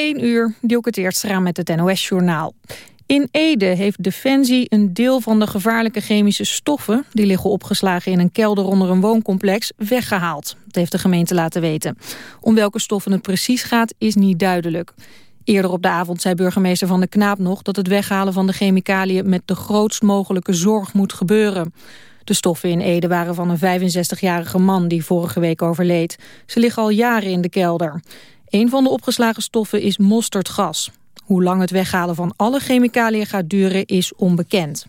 1 uur, Dielke Teertstra met het NOS-journaal. In Ede heeft Defensie een deel van de gevaarlijke chemische stoffen... die liggen opgeslagen in een kelder onder een wooncomplex, weggehaald. Dat heeft de gemeente laten weten. Om welke stoffen het precies gaat, is niet duidelijk. Eerder op de avond zei burgemeester Van de Knaap nog... dat het weghalen van de chemicaliën met de grootst mogelijke zorg moet gebeuren. De stoffen in Ede waren van een 65-jarige man die vorige week overleed. Ze liggen al jaren in de kelder. Een van de opgeslagen stoffen is mosterdgas. Hoe lang het weghalen van alle chemicaliën gaat duren is onbekend.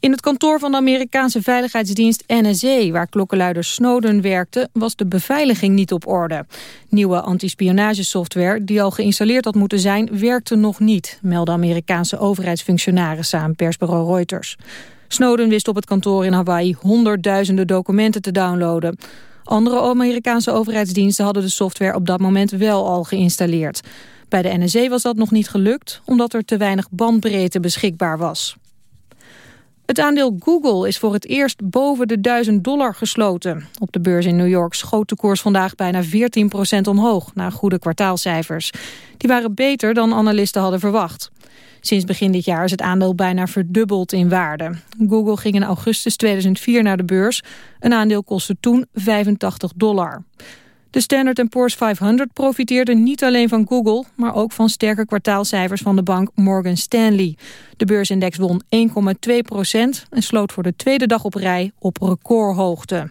In het kantoor van de Amerikaanse veiligheidsdienst NSA... waar klokkenluider Snowden werkte, was de beveiliging niet op orde. Nieuwe antispionagesoftware, die al geïnstalleerd had moeten zijn... werkte nog niet, melden Amerikaanse overheidsfunctionarissen aan persbureau Reuters. Snowden wist op het kantoor in Hawaii honderdduizenden documenten te downloaden. Andere Amerikaanse overheidsdiensten hadden de software op dat moment wel al geïnstalleerd. Bij de NSA was dat nog niet gelukt, omdat er te weinig bandbreedte beschikbaar was. Het aandeel Google is voor het eerst boven de 1000 dollar gesloten. Op de beurs in New York schoot de koers vandaag bijna 14% omhoog... na goede kwartaalcijfers. Die waren beter dan analisten hadden verwacht. Sinds begin dit jaar is het aandeel bijna verdubbeld in waarde. Google ging in augustus 2004 naar de beurs. Een aandeel kostte toen 85 dollar. De Standard Poor's 500 profiteerde niet alleen van Google... maar ook van sterke kwartaalcijfers van de bank Morgan Stanley. De beursindex won 1,2 procent en sloot voor de tweede dag op rij op recordhoogte.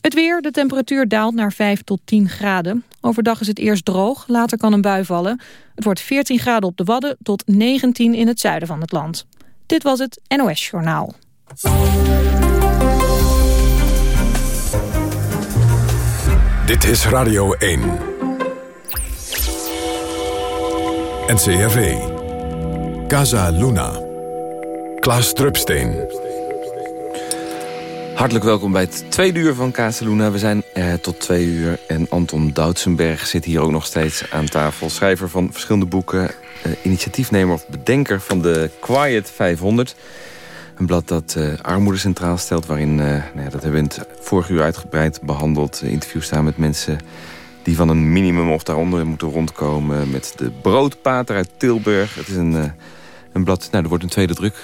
Het weer, de temperatuur daalt naar 5 tot 10 graden. Overdag is het eerst droog, later kan een bui vallen. Het wordt 14 graden op de Wadden tot 19 in het zuiden van het land. Dit was het NOS Journaal. Dit is Radio 1. NCRV. Casa Luna. Klaas Drupsteen. Hartelijk welkom bij het tweede uur van Casaluna. We zijn er tot twee uur en Anton Doutsenberg zit hier ook nog steeds aan tafel. Schrijver van verschillende boeken, eh, initiatiefnemer of bedenker van de Quiet 500. Een blad dat uh, armoede centraal stelt, waarin, uh, nou ja, dat hebben we in het vorige uur uitgebreid behandeld. interviews staan met mensen die van een minimum of daaronder moeten rondkomen. Met de broodpater uit Tilburg. Het is een, een blad, nou er wordt een tweede druk,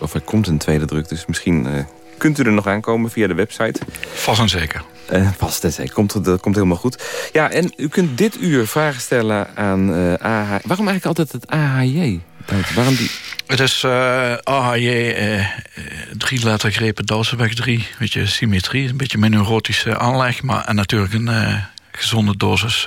of er komt een tweede druk, dus misschien kunt u er nog aankomen via de website. Vast en zeker. Uh, vast en zeker. Komt, dat komt helemaal goed. Ja, en u kunt dit uur vragen stellen aan uh, eh, AH... Waarom eigenlijk altijd het AHJ? Waarom die... Het is uh, eh, AHJ, uh, drie lettergrepen, Douzenweg 3. Beetje symmetrie, een beetje mijn neurotische aanleg. Maar, en natuurlijk een gezonde dosis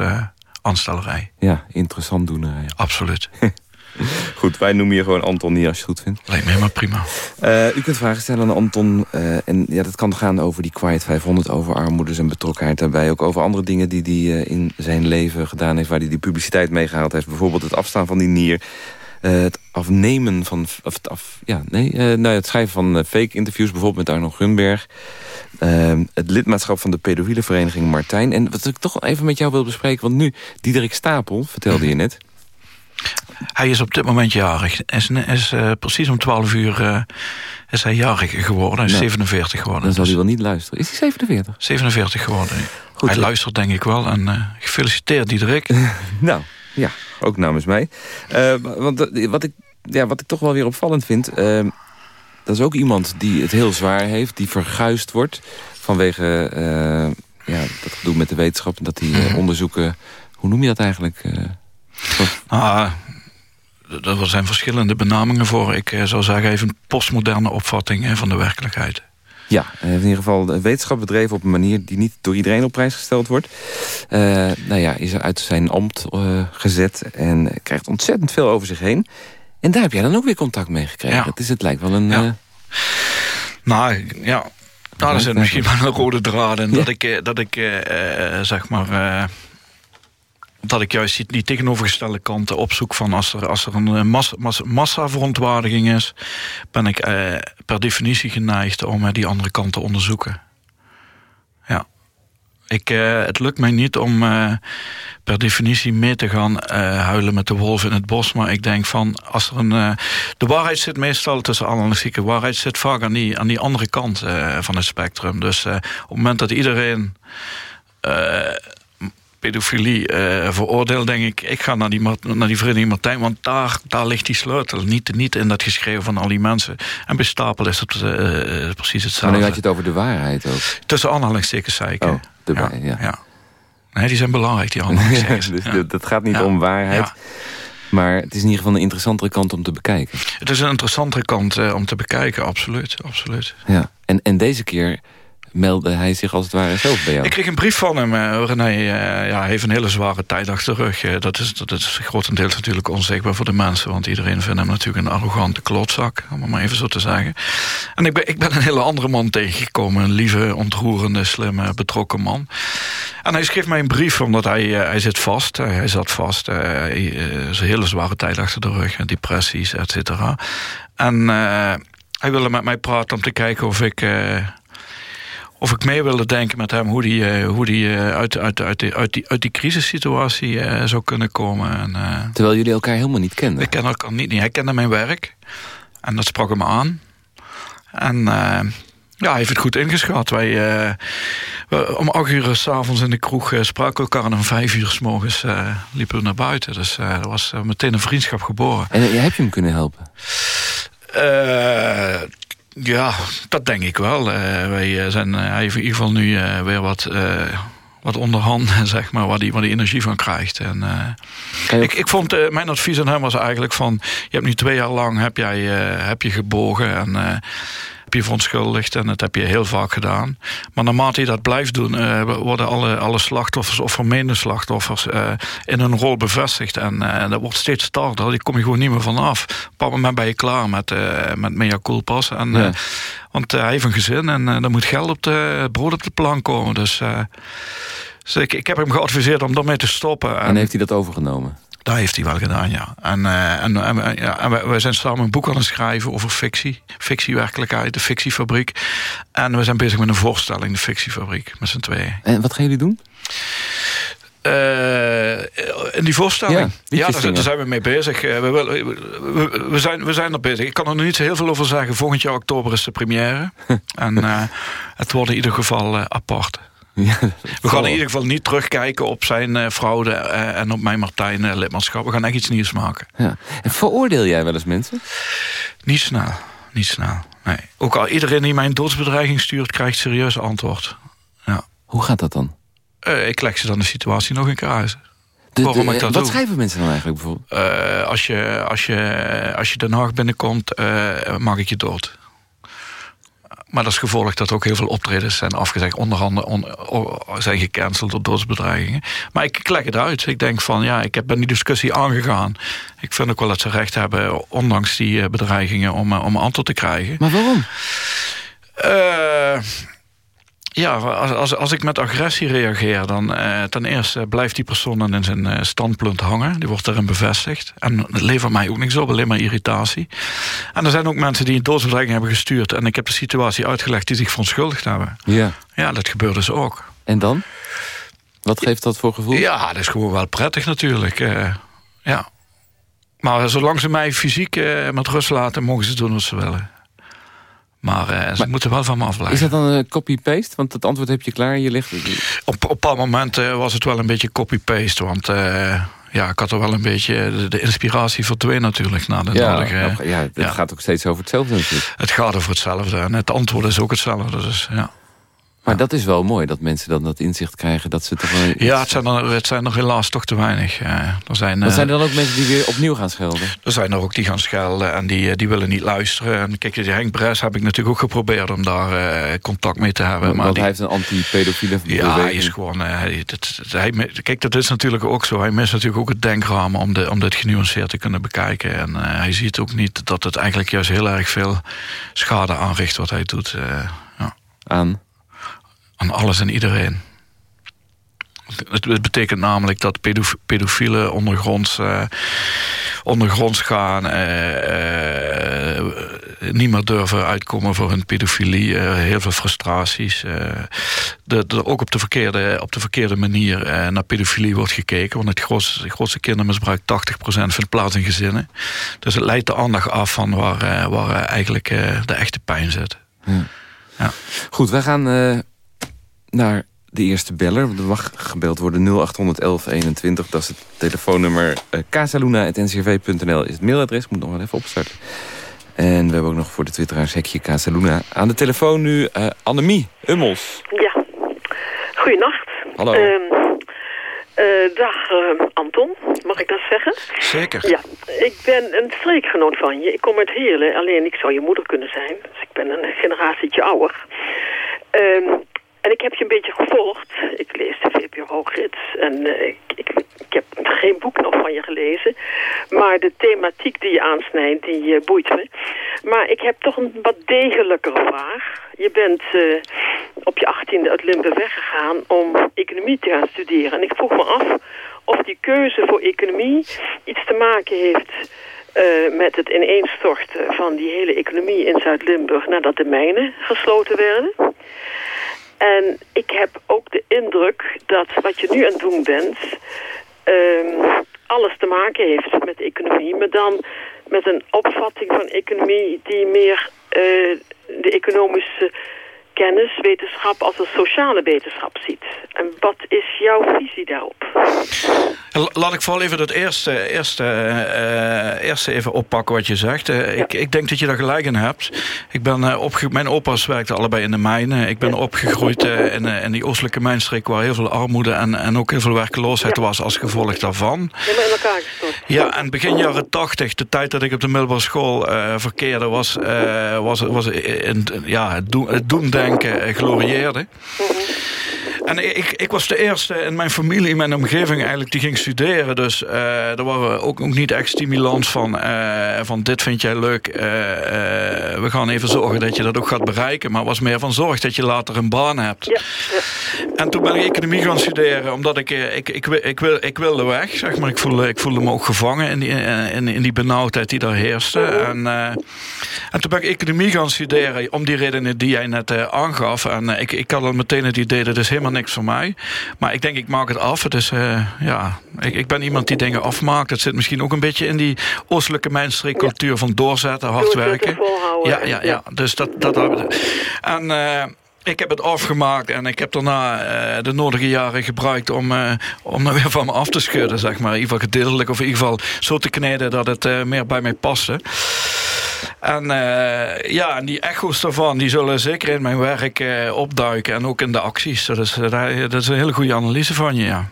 aanstellerij. Ja, interessant doenerij. Absoluut. Goed, wij noemen je gewoon Anton hier als je het goed vindt. Lijkt me helemaal prima. Uh, u kunt vragen stellen aan Anton. Uh, en ja, dat kan gaan over die Quiet 500, over armoede en betrokkenheid daarbij. Ook over andere dingen die hij uh, in zijn leven gedaan heeft... waar hij die publiciteit meegehaald heeft. Bijvoorbeeld het afstaan van die nier. het afnemen van... Of het, af, ja, nee, nou, het schrijven van fake interviews, bijvoorbeeld met Arno Grunberg. het lidmaatschap van de pedofiele vereniging Martijn. En wat ik toch even met jou wil bespreken... want nu, Diederik Stapel, vertelde je net... Hij is op dit moment jarig. Is, is uh, precies om 12 uur uh, is hij jarig geworden. Hij is 47 geworden. Dan zal hij wel niet luisteren. Is hij 47? 47 geworden. Goed, hij luistert denk ik wel. En uh, gefeliciteerd Diederik. nou, ja, ook namens mij. want wat ik, ja, wat ik toch wel weer opvallend vind... dat is ook iemand die het heel zwaar heeft. Die verguisd wordt vanwege ja, dat gedoe met de wetenschap. En dat die mhm. onderzoeken... Hoe noem je dat eigenlijk... Ah, er zijn verschillende benamingen voor. Ik eh, zou zeggen even een postmoderne opvatting van de werkelijkheid. Ja, in ieder geval de wetenschap bedreven op een manier... die niet door iedereen op prijs gesteld wordt. Uh, nou ja, is er uit zijn ambt uh, gezet en krijgt ontzettend veel over zich heen. En daar heb jij dan ook weer contact mee gekregen. Het, is, het lijkt wel een... Ja. Nou, ja... Nou, er zit misschien wel een rode draad in. Dat ik, dat ik zeg maar dat ik juist die tegenovergestelde kanten opzoek van als er, als er een eh, massa, massaverontwaardiging is, ben ik eh, per definitie geneigd om uh, die andere kant te onderzoeken. Ja. Ik, uh, het lukt mij niet om uh, per definitie mee te gaan huilen met de wolf in het bos. Maar ik denk van, als er een. de waarheid zit meestal tussen analytieke waarheid, zit vaak aan die, aan die andere kant van het spectrum. Dus op het moment dat iedereen pedofilie uh, veroordeel, denk ik... ik ga naar die, naar die vereniging Martijn... want daar, daar ligt die sleutel. Niet, niet in dat geschreven van al die mensen. En bij Stapel is het uh, precies hetzelfde. Maar nu had je het over de waarheid ook. Tussen aanhalingstekens, zei ik. Oh, erbij, ja. ja. Nee, die zijn belangrijk, die aanhalingstekens. dus dat gaat niet om waarheid... Maar het is in ieder geval een interessantere kant om te bekijken. Het is een interessantere kant uh, om te bekijken, absoluut. absoluut. Ja. En, en deze keer meldde hij zich als het ware zelf bij jou? Ik kreeg een brief van hem. Uh, René uh, ja, heeft een hele zware tijd achter de rug. Uh, dat, is, dat is grotendeels natuurlijk onzichtbaar voor de mensen. Want iedereen vindt hem natuurlijk een arrogante klootzak. Om het maar even zo te zeggen. En ik ben, ik ben een hele andere man tegengekomen. Een lieve, ontroerende, slimme, betrokken man. En hij schreef mij een brief omdat hij, hij zit vast. hij zat vast. hij is een hele zware tijd achter de rug. Depressies, et cetera. En hij wilde met mij praten om te kijken of ik of ik mee wilde denken met hem hoe die, uh, hoe die uh, uit, uit, uit, die, uit, die, uit die crisissituatie uh, zou kunnen komen. En, Terwijl jullie elkaar helemaal niet kenden? We kennen elkaar niet. Hij kende mijn werk. En dat sprak hem aan. En ja, hij heeft het goed ingeschat. Wij, om acht uur s'avonds in de kroeg spraken we elkaar... en om vijf uur s morgens liepen we naar buiten. Dus er was meteen een vriendschap geboren. En heb je hem kunnen helpen? Ja, dat denk ik wel. Uh, wij eh, zijn, uh, in ieder geval nu uh, weer wat, wat onderhand, zeg maar, waar hij waar die energie van krijgt. En, ik, ik vond, mijn advies aan hem was eigenlijk van... je hebt nu twee jaar lang heb jij, heb je gebogen en heb je verontschuldigd en dat heb je heel vaak gedaan. Maar naarmate je dat blijft doen, uh, worden alle, alle slachtoffers of vermeende slachtoffers uh, in hun rol bevestigd. En uh, dat wordt steeds starter. Die kom je gewoon niet meer vanaf. Op een moment ben je klaar met, met mea culpas. En, ja. Want hij heeft een gezin en er moet geld op de brood op de plank komen. Dus, dus ik, ik heb hem geadviseerd om daarmee te stoppen. En, en heeft hij dat overgenomen? Dat heeft hij wel gedaan, ja. En, uh, en, en, ja, en we, zijn samen een boek aan het schrijven over fictie. Fictiewerkelijkheid, de fictiefabriek. En we zijn bezig met een voorstelling, de fictiefabriek, met z'n tweeën. En wat gaan jullie doen? Uh, in die voorstelling? Ja, ja daar, daar, zijn we mee bezig. Uh, we, we, we, zijn, we zijn er bezig. Ik kan er nog niet zo heel veel over zeggen. Volgend jaar oktober is de première. en het wordt in ieder geval apart. Ja, we gaan in ieder geval niet terugkijken op zijn uh, fraude uh, en op mijn Martijn uh, lidmaatschap. We gaan echt iets nieuws maken. Ja. En veroordeel jij wel eens mensen? Niet snel. Niet snel. Nee. Ook al iedereen die mij een doodsbedreiging stuurt, krijgt serieus antwoord. Ja. Hoe gaat dat dan? ik leg ze dan de situatie nog in keer uit. Waarom ik dat wat schrijven mensen dan eigenlijk bijvoorbeeld? als, je, als, je, als je Den Haag binnenkomt, mag ik je dood. Maar dat is gevolg dat ook heel veel optredens zijn afgezegd. Onder andere on, zijn gecanceld door doodsbedreigingen. Maar ik, leg het uit. Ik denk van, ja, ik ben die discussie aangegaan. Ik vind ook wel dat ze recht hebben, ondanks die eh, bedreigingen, om, eh, om antwoord te krijgen. Maar waarom? Uh, ja, als, als, als ik met agressie reageer, dan eh, ten eerste blijft die persoon dan in zijn uh, standpunt hangen. Die wordt erin bevestigd. En het levert mij ook niks op, alleen maar irritatie. En er zijn ook mensen die een doodsbedreiging hebben gestuurd. En ik heb de situatie uitgelegd die zich verontschuldigd hebben. Ja. Ja, dat gebeurt dus ook. En dan? Wat geeft dat voor gevoel? Ja, dat is gewoon wel prettig natuurlijk. Uh, ja. Maar zolang ze mij fysiek uh, met rust laten, mogen ze doen wat ze willen. Maar, uh, ze moeten wel van me afblijven. Is dat dan een copy-paste? Want het antwoord heb je klaar je ligt... Op, op een moment uh, was het wel een beetje copy-paste. Want uh, ja, ik had er wel een beetje... De, de inspiratie verdween natuurlijk na de ja, nodige... Ja, het ja. gaat ook steeds over hetzelfde natuurlijk. Het gaat over hetzelfde. En het antwoord is ook hetzelfde. Dus ja. Maar dat is wel mooi, dat mensen dan dat inzicht krijgen. Dat ze toch wel Ja, het zijn, er, het zijn er helaas toch te weinig. Er zijn, uh, zijn er dan ook mensen die weer opnieuw gaan schelden? Er zijn er ook die gaan schelden en die, die willen niet luisteren. En kijk, die Henk Bres heb ik natuurlijk ook geprobeerd om daar uh, contact mee te hebben. Want, maar want die, hij heeft een anti-pedofiele Ja, hij is gewoon... Dat, hij, kijk, dat is natuurlijk ook zo. Hij mist natuurlijk ook het denkraam om, de, om dit genuanceerd te kunnen bekijken. En hij ziet ook niet dat het eigenlijk juist heel erg veel schade aanricht wat hij doet. ja. Aan? Aan alles en iedereen. Het betekent namelijk dat pedofielen ondergronds, uh, ondergronds gaan, uh, uh, niet meer durven uitkomen voor hun pedofilie, heel veel frustraties. De, de, ook op de verkeerde, op de verkeerde manier naar pedofilie wordt gekeken, want het grootste, grootste kindermisbruik, 80% vindt plaats in gezinnen. Dus het leidt de aandacht af van waar, waar eigenlijk de echte pijn zit. Ja. Ja. Goed, wij gaan naar de eerste beller. Er mag gebeld worden 0800 1121. Dat is het telefoonnummer. Uh, casaluna.ncrv.nl is het mailadres. Ik moet nog wel even opstarten. En we hebben ook nog voor de twitteraars hekje Casaluna. Aan de telefoon nu uh, Annemie Ummels. Ja, goeienacht. Hallo. Uh, uh, dag uh, Anton, mag ik dat zeggen? Zeker. Ja, ik ben een streekgenoot van je. Ik kom uit Heerlen, alleen ik zou je moeder kunnen zijn. Dus ik ben een generatietje ouder. Uh, en ik heb je een beetje gevolgd. Ik lees de VPRO Hoogrits en uh, ik, ik, ik, heb geen boek nog van je gelezen. Maar de thematiek die je aansnijdt, die boeit me. Maar ik heb toch een wat degelijkere vraag. Je bent uh, op je achttiende uit Limburg weggegaan om economie te gaan studeren. En ik vroeg me af of die keuze voor economie iets te maken heeft... Met het ineenstorten van die hele economie in Zuid-Limburg... nadat de mijnen gesloten werden. En ik heb ook de indruk dat wat je nu aan het doen bent... Uh, alles te maken heeft met economie... maar dan met een opvatting van economie die meer uh, de economische kennis, wetenschap als een sociale wetenschap ziet. En wat is jouw visie daarop? Laat ik vooral even het eerste, eerste, uh, eerste even oppakken wat je zegt. Uh, ja. ik, ik denk dat je daar gelijk in hebt. Ik ben, uh, opge mijn opa's werkten allebei in de mijnen. Ik ben ja. opgegroeid in, in die oostelijke mijnstreek... waar heel veel armoede en, en ook heel veel werkloosheid ja. was als gevolg daarvan. Helemaal in elkaar gestort. Ja, en begin jaren tachtig, de tijd dat ik op de middelbare school verkeerde... was, was, was in, ja, het, doemdenken glorieerde. -hmm. En ik, ik was de eerste in mijn familie, in mijn omgeving eigenlijk, die ging studeren. Dus uh, daar waren we ook, ook niet echt stimulans van, uh, van dit vind jij leuk. Uh, we gaan even zorgen dat je dat ook gaat bereiken. Maar was meer van zorg dat je later een baan hebt. Ja, ja. En toen ben ik economie gaan studeren, omdat ik, ik, ik, ik, wil, ik wilde weg. Zeg maar. ik, voelde, ik voelde me ook gevangen in die, in, in die benauwdheid die daar heerste. En, en toen ben ik economie gaan studeren, om die redenen die jij net aangaf. En ik, ik had al meteen het idee, dat is helemaal niks voor mij. Maar ik denk, ik maak het af. Dus uh, ja, ik, ik, ben iemand die dingen afmaakt. Het zit misschien ook een beetje in die oostelijke mijnstreekcultuur van doorzetten, hard werken. Ja, ja, ja. Dus dat, dat, en uh, ik heb het afgemaakt en ik heb daarna uh, de nodige jaren gebruikt om, uh, om er weer van me af te schudden, zeg maar. In ieder geval gedeeltelijk of in ieder geval zo te kneden dat het uh, meer bij mij paste. En ja, die echo's daarvan, die zullen zeker in mijn werk opduiken. En ook in de acties. Is, dat is een hele goede analyse van je, ja.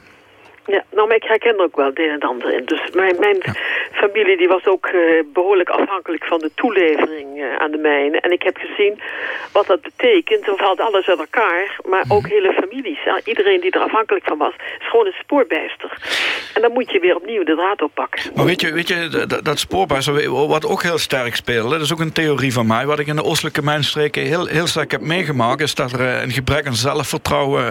Ja, nou, maar ik herken er ook wel het een en ander in. Dus mijn, mijn ja. familie die was ook uh, behoorlijk afhankelijk van de toelevering uh, aan de mijnen. En ik heb gezien wat dat betekent. Er valt alles uit elkaar, maar mm. ook hele families. Iedereen die er afhankelijk van was, is gewoon een spoorbijster. En dan moet je weer opnieuw de draad oppakken. Maar weet je, weet je dat, dat spoorbijster, wat ook heel sterk speelde, dat is ook een theorie van mij. Wat ik in de oostelijke mijnstreken heel, heel sterk heb meegemaakt, is dat er een gebrek aan zelfvertrouwen,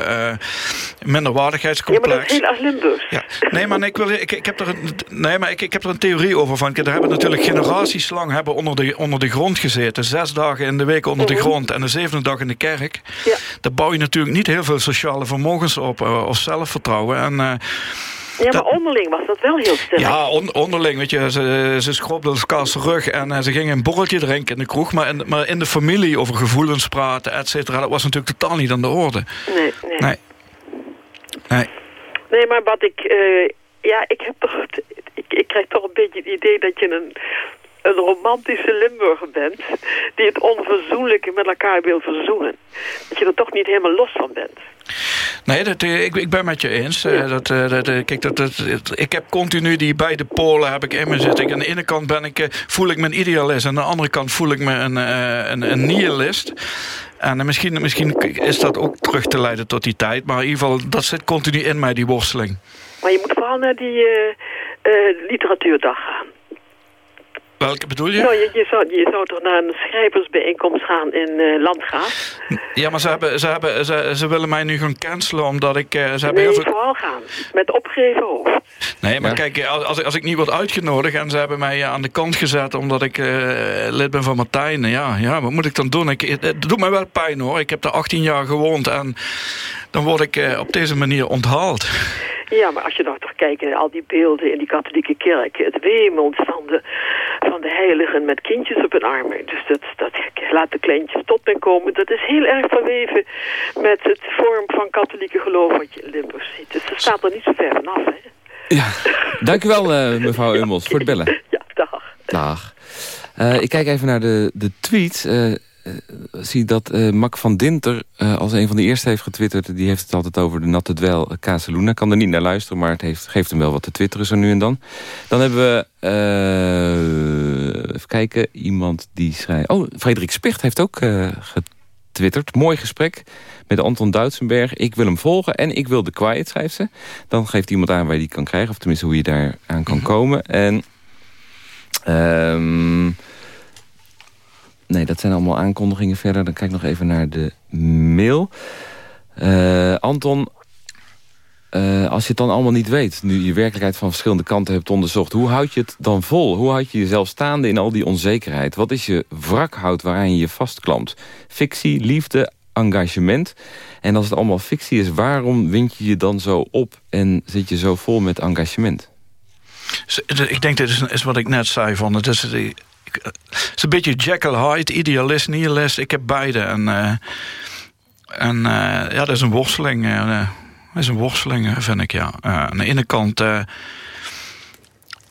minderwaardigheidscomplex... Ja, maar dat is heel ja, nee, maar ik, wil, ik, ik, heb er een, nee, maar ik, ik heb er een theorie over van. Er hebben natuurlijk generaties lang hebben onder, de, onder de grond gezeten. Zes dagen in de week onder de grond en de zevende dag in de kerk. Ja. Daar bouw je natuurlijk niet heel veel sociale vermogens op uh, of zelfvertrouwen. En, uh, ja, maar onderling was dat wel heel sterk. Ja, on, onderling, weet je, ze, ze schrobden elkaars rug en uh, ze gingen een borreltje drinken in de kroeg. Maar in, maar in de familie over gevoelens praten, et cetera, dat was natuurlijk totaal niet aan de orde. Nee, nee. Nee. nee. Nee, maar wat ik... Uh, ja, ik heb toch... Ik, ik krijg toch een beetje het idee dat je een, een romantische Limburger bent... die het onverzoenlijke met elkaar wil verzoenen. Dat je er toch niet helemaal los van bent. Nee, dat, ik, ik ben met je eens. Ja. Dat, dat, kijk, dat, dat, ik heb continu die beide polen heb ik in me zitten. Aan de ene kant ben ik, voel ik me een idealist. Aan de andere kant voel ik me een, een, een nihilist. En misschien, misschien is dat ook terug te leiden tot die tijd. Maar in ieder geval, dat zit continu in mij, die worsteling. Maar je moet vooral naar die uh, literatuurdag gaan. Welke bedoel je? Nou, je, je, zou, je zou toch naar een schrijversbijeenkomst gaan in uh, Landgraaf? Ja, maar ze, hebben, ze, hebben, ze, ze willen mij nu gaan cancelen omdat ik... Uh, ze hebben nee, heel veel... vooral gaan. Met opgeven hoofd. Nee, maar ja. kijk, als, als ik niet word uitgenodigd en ze hebben mij aan de kant gezet omdat ik uh, lid ben van Martijn. Ja, ja, wat moet ik dan doen? Ik, het doet mij wel pijn hoor. Ik heb daar 18 jaar gewoond en dan word ik op deze manier onthaald. Ja, maar als je nou kijkt naar al die beelden in die katholieke kerk... het wemelt van de, van de heiligen met kindjes op hun armen. Dus dat, dat laat de kleintjes tot mij komen. Dat is heel erg verweven met het vorm van katholieke geloof wat je in Limburg ziet. Dus dat staat er niet zo ver vanaf, hè. Ja, dank u wel, uh, mevrouw Ummels, voor het bellen. Ja, dag. Dag. Uh, ik kijk even naar de, de tweet. Uh, zie dat uh, Mac van Dinter uh, als een van de eerste heeft getwitterd. Die heeft het altijd over de natte dwel Casaluna. Kan er niet naar luisteren, maar het heeft, geeft hem wel wat te twitteren zo nu en dan. Dan hebben we, uh, even kijken, iemand die schrijft... Oh, Frederik Spicht heeft ook getwitterd. Mooi gesprek met Anton Duitsenberg. Ik wil hem volgen en ik wil de quiet, schrijft ze. Dan geeft iemand aan waar je die kan krijgen. Of tenminste hoe je daar aan kan mhm. komen. En... Um, Nee, dat zijn allemaal aankondigingen verder. Dan kijk ik nog even naar de mail. Uh, Anton, uh, als je het dan allemaal niet weet... nu je werkelijkheid van verschillende kanten hebt onderzocht... hoe houd je het dan vol? Hoe houd je jezelf staande in al die onzekerheid? Wat is je wrakhout waaraan je je vastklampt? Fictie, liefde, engagement. En als het allemaal fictie is, waarom wind je je dan zo op... en zit je zo vol met engagement? Ik denk dat is wat ik net zei. Van, het is, het is een beetje Jekyll Hyde, idealist, nihilist. Ik heb beide. En, uh, en uh, ja, dat is een worsteling. Uh, dat is een worsteling, vind ik, ja. aan de ene kant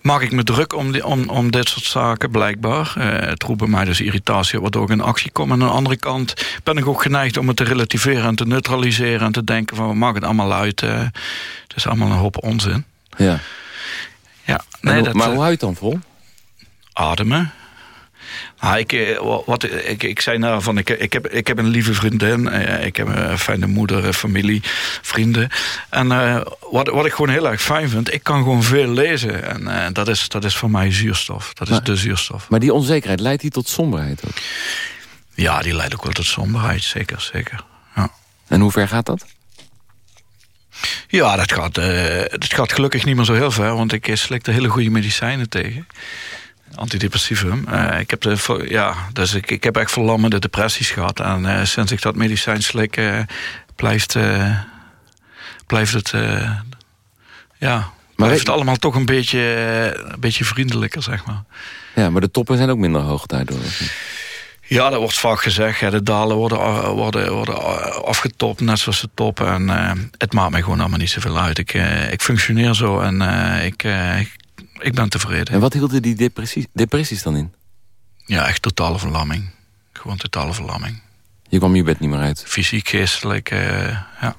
maak ik me druk om, die, om, om dit soort zaken, blijkbaar. het roept bij mij dus irritatie waardoor ik in actie kom. En aan de andere kant ben ik ook geneigd om het te relativeren en te neutraliseren... en te denken van, we maken het allemaal uit. het is allemaal een hoop onzin. Ja. ja nee, dat, maar hoe het dan vol? Ademen. Ah, ik, eh, wat, ik, ik zei nou van, ik, ik, heb, ik heb een lieve vriendin. Eh, ik heb een fijne moeder, familie, vrienden. En uh, wat, wat ik gewoon heel erg fijn vind, ik kan gewoon veel lezen. En uh, dat, is, dat is voor mij zuurstof. Dat is de zuurstof. Maar die onzekerheid, leidt die tot somberheid ook? Ja, die leidt ook wel tot somberheid, zeker, zeker. Ja. En hoe ver gaat dat? Ja, dat gaat, uh, dat gaat gelukkig niet meer zo heel ver, want ik slik er hele goede medicijnen tegen antidepressivum. Uh, ik, heb de, ja, dus ik, ik heb echt verlammende depressies gehad. En uh, sinds ik dat medicijn slik, uh, blijft, blijft het... ja, maar blijft het allemaal toch een beetje, een beetje vriendelijker, zeg maar. Ja, maar de toppen zijn ook minder hoog daardoor. Ja, dat wordt vaak gezegd. De dalen worden, worden, worden afgetopt, net zoals de toppen. En het maakt mij gewoon allemaal niet zoveel uit. Ik, ik functioneer zo en ik, ik ik ben tevreden. En wat hielden die depressies, depressies dan in? Ja, echt totale verlamming. Gewoon totale verlamming. Je kwam je bed niet meer uit? Fysiek, geestelijk, uh, ja.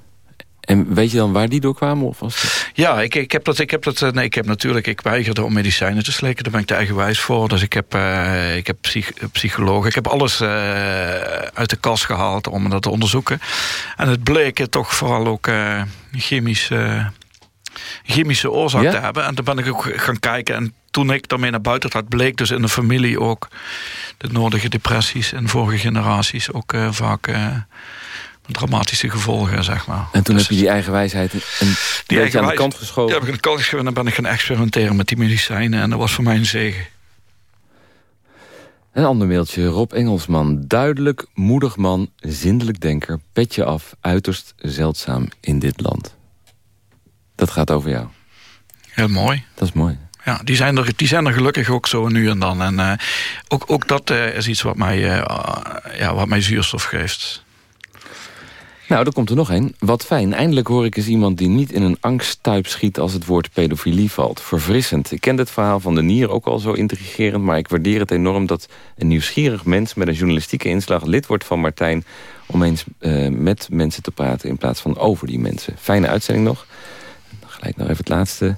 En weet je dan waar die door kwamen? Of was Ja, ik, ik heb dat. Ik heb dat. Eh, nee, ik heb natuurlijk. Ik weigerde om medicijnen te slikken. Daar ben ik te eigenwijs voor. Dus ik heb, uh, ik heb psych, psychologen. Ik heb alles uh, uit de kast gehaald om dat te onderzoeken. En het bleek toch vooral ook chemisch chemische oorzaak te hebben. En toen ben ik ook gaan kijken. En toen ik daarmee naar buiten trad, bleek dus in de familie ook de nodige depressies in vorige generaties ook uh, vaak uh, dramatische gevolgen, zeg maar. En toen dus heb je die eigen wijsheid een die beetje aan de kant geschoven? Ja, heb ik aan de kant geschoven en dan ben ik gaan experimenteren met die medicijnen. En dat was voor mij een zegen. Een ander mailtje, Rob Engelsman. Duidelijk, moedig man, zindelijk denker, petje af, uiterst zeldzaam in dit land. Dat gaat over jou. Heel mooi. Dat is mooi. Ja, die zijn er, die zijn er gelukkig ook zo nu en dan. En uh, ook, ook dat uh, is iets wat mij, uh, ja, wat mij zuurstof geeft. Nou, er komt er nog een. Wat fijn. Eindelijk hoor ik eens iemand die niet in een angsttuip schiet... als het woord pedofilie valt. Verfrissend. Ik ken het verhaal van de nier ook al zo intrigerend... maar ik waardeer het enorm dat een nieuwsgierig mens... met een journalistieke inslag lid wordt van Martijn... om eens met mensen te praten in plaats van over die mensen. Fijne uitzending nog. Kijk nog even het laatste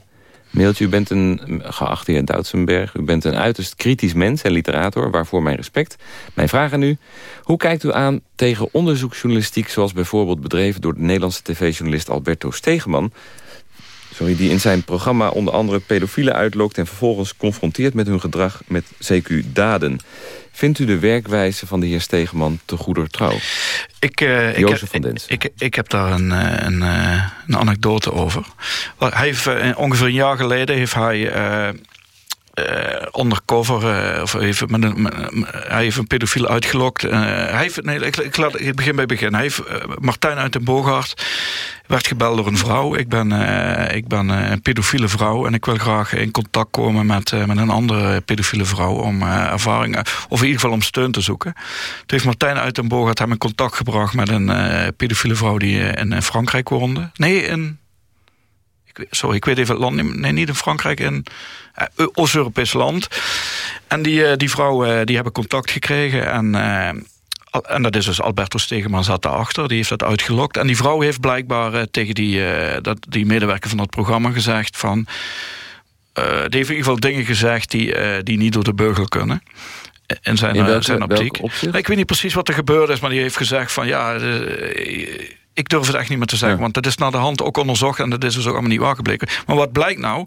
mailtje. U bent een, geachte heer Doutsenberg, u bent een uiterst kritisch mens en literator, waarvoor mijn respect. Mijn vraag aan u, hoe kijkt u aan tegen onderzoeksjournalistiek... zoals bijvoorbeeld bedreven door de Nederlandse tv-journalist Alberto Stegeman... Sorry, die in zijn programma onder andere pedofielen uitlokt... en vervolgens confronteert met hun gedrag met CQ daden. Vindt u de werkwijze van de heer Stegeman te goeder trouw? Ik, uh, Jozef van Dens. Ik, ik, ik, heb daar een, eh, een, eh, een anekdote over. Hij heeft, ongeveer een jaar geleden heeft hij uh, undercover, uh, of even met een, hij heeft een pedofiel uitgelokt. Uh, hij heeft, nee, ik, ik begin bij het begin. Hij heeft, Martijn uit den Boogaard werd gebeld door een vrouw. Ik ben, ik ben een pedofiele vrouw en ik wil graag in contact komen met, met een andere pedofiele vrouw om ervaringen, of in ieder geval om steun te zoeken. Toen heeft Martijn uit den Boogaard hem in contact gebracht met een pedofiele vrouw die in Frankrijk woonde. Nee, in sorry, ik weet even het land, nee, niet in Frankrijk, in uh, Oost-Europees land. En die, uh, die vrouw, uh, die hebben contact gekregen en... en dat is dus Alberto Stegeman zat daarachter, die heeft dat uitgelokt. En die vrouw heeft blijkbaar tegen die, dat, die medewerker van dat programma gezegd van... die heeft in ieder geval dingen gezegd die, die niet door de beugel kunnen in zijn, in zijn optiek. ik weet niet precies wat er gebeurd is, maar die heeft gezegd van ja, ik durf het echt niet meer te zeggen, want dat is naar de hand ook onderzocht en dat is dus ook allemaal niet waar gebleken. Maar wat blijkt nou?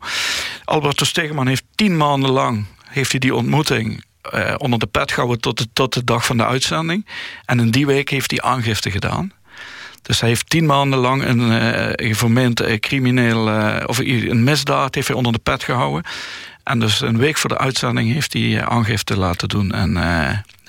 Alberto Stegeman heeft tien maanden lang heeft hij die ontmoeting eh, onder de pet gehouden tot de, tot de dag van de uitzending. En in die week heeft hij aangifte gedaan. Dus hij heeft tien maanden lang een, uh, een uh, crimineel uh, of een misdaad heeft hij onder de pet gehouden. En dus een week voor de uitzending heeft hij aangifte laten doen. En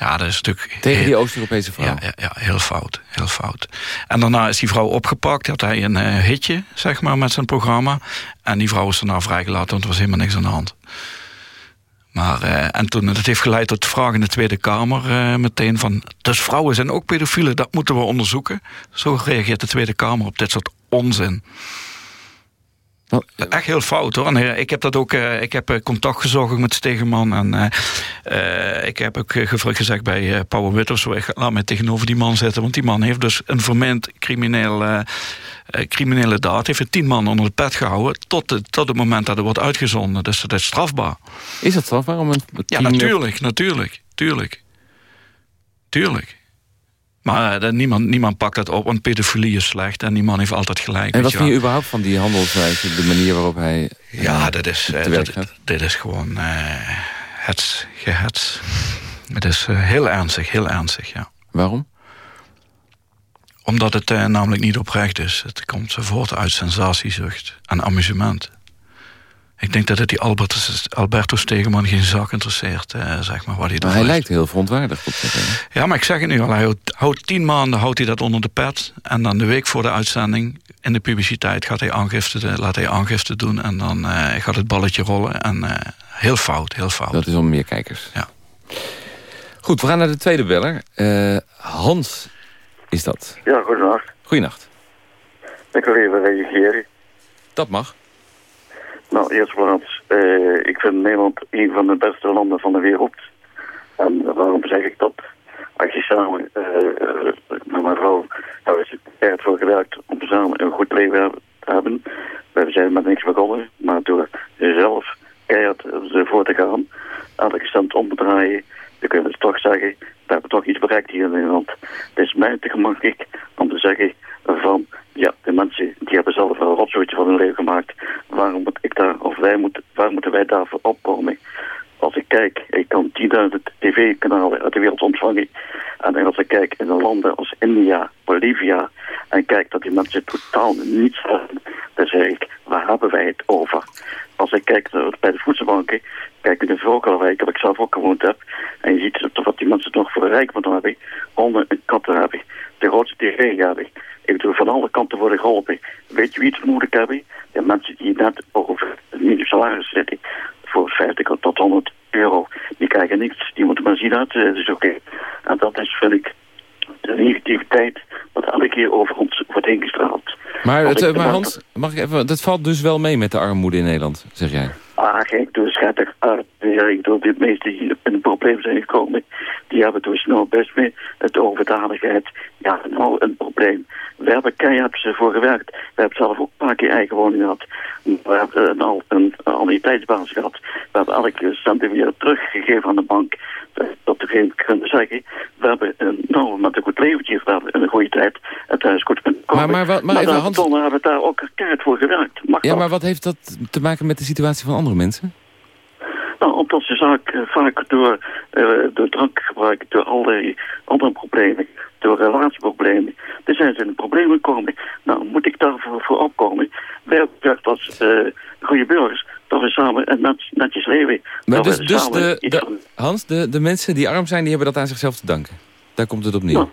ja, dat is natuurlijk... Tegen die Oost-Europese vrouw? Ja, ja, ja, heel fout. Heel fout. En daarna is die vrouw opgepakt. Had hij een uh, hitje, zeg maar, met zijn programma. En die vrouw is daarna vrijgelaten, want er was helemaal niks aan de hand. Maar, uh, en toen, dat heeft geleid tot de vraag in de Tweede Kamer uh, meteen van... dus vrouwen zijn ook pedofielen, dat moeten we onderzoeken. Zo reageert de Tweede Kamer op dit soort onzin. Echt heel fout hoor. Nee, ik heb dat ook. Uh, ik heb contact gezocht met Stegenman. En uh, ik heb ook gezegd bij uh, Power Witters. Ik laat mij tegenover die man zitten. Want die man heeft dus een vermeend crimineel, criminele daad. Heeft er tien man onder de pet gehouden. Tot, de, tot het moment dat er wordt uitgezonden. Dus dat is strafbaar. Is dat strafbaar? Om een ja, natuurlijk. Natuurlijk. Tuurlijk. Tuurlijk. Maar uh, niemand, niemand pakt dat op, want pedofilie is slecht en die man heeft altijd gelijk. En wat vind je überhaupt van die handelswijze, de manier waarop hij Ja, dat is, uh, dat, dit is gewoon het gehets. Het is heel ernstig, heel ernstig, ja. Waarom? Omdat het namelijk niet oprecht is. Het komt voort uit sensatiezucht en amusement. Ik denk dat het die Albert, Alberto Stegeman geen zak interesseert, eh, zeg maar. Wat hij maar hij lijkt heel verontwaardigd op Ja, maar ik zeg het nu al. Hij houdt, tien maanden houdt hij dat onder de pet. En dan de week voor de uitzending in de publiciteit gaat hij aangifte, laat hij aangifte doen. En dan uh, gaat het balletje rollen. En uh, heel fout, heel fout. Dat is om meer kijkers. Ja. Goed, we gaan naar de tweede beller. Uh, Hans is dat. Ja, goedenacht. Goedenacht. Ik wil even reageren. Dat mag. Nou, eerst plaats, uh, ik vind Nederland een van de beste landen van de wereld. En waarom zeg ik dat? Als je samen uh, met mijn vrouw hebben we er voor gewerkt om samen een goed leven te hebben. We zijn met niks begonnen, maar door zelf keihard ervoor te gaan, elke cent om te draaien, dan kunnen we toch zeggen, we hebben toch iets bereikt hier in Nederland. Het is mij te gemakkelijk om te zeggen van ja, de mensen die hebben zelf een rotzooitje van hun leven gemaakt. Waarom moet ik daar, of wij moeten, waar moeten wij daarvoor opkomen? Als ik kijk, ik kan 10.000 tv-kanalen uit de wereld ontvangen. En als ik kijk in landen als India, Bolivia, en kijk dat die mensen totaal niets hebben, dan zeg ik, waar hebben wij het over? Als ik kijk bij de voedselbanken, kijk in de Vogelwijk, waar ik zelf ook gewoond heb, en je ziet wat die mensen nog voor de rijk van hebben, honden en katten hebben, de grootste tv hebben. Ik bedoel, van alle kanten worden geholpen. Weet je wie het moeilijk hebben? De mensen die net over het minimum salaris zitten voor 50 tot 100 euro. Die krijgen niks. Die moeten maar zien dat het is oké. En dat is, vind ik, de negativiteit wat elke keer over ons wordt ingestraald. Maar, het, eh, maar Hans, mag ik even, dat valt dus wel mee met de armoede in Nederland, zeg jij? Ah, kijk, dus gaat uit. Ja, ik bedoel, de meesten die in een probleem zijn gekomen, die hebben dus nou best mee het overdadigheid. Ja, nou een probleem. We hebben keihard voor gewerkt. We hebben zelf ook een paar keer eigen woning gehad. We hebben al een annuïteitsbasis gehad. We hebben elke cent weer teruggegeven aan de bank. Dat we kunnen zeggen. We hebben een, nou, met een goed leventje, we hebben een goede tijd. Het is goed kunnen komen. Maar, maar, wat, maar, maar even, Hans... hebben we daar ook keihard voor gewerkt. Mag ja, maar wat heeft dat te maken met de situatie van andere mensen? Nou, omdat ze zaak uh, vaak door, uh, door drankgebruik, door allerlei andere problemen, door relatieproblemen, dan zijn ze in problemen gekomen. Nou, moet ik daarvoor voor opkomen? Wij hebben als uh, goede burgers dat we samen en netjes leven. Maar dus, dus de, de, Hans, de, de mensen die arm zijn, die hebben dat aan zichzelf te danken. Daar komt het op neer. Nou,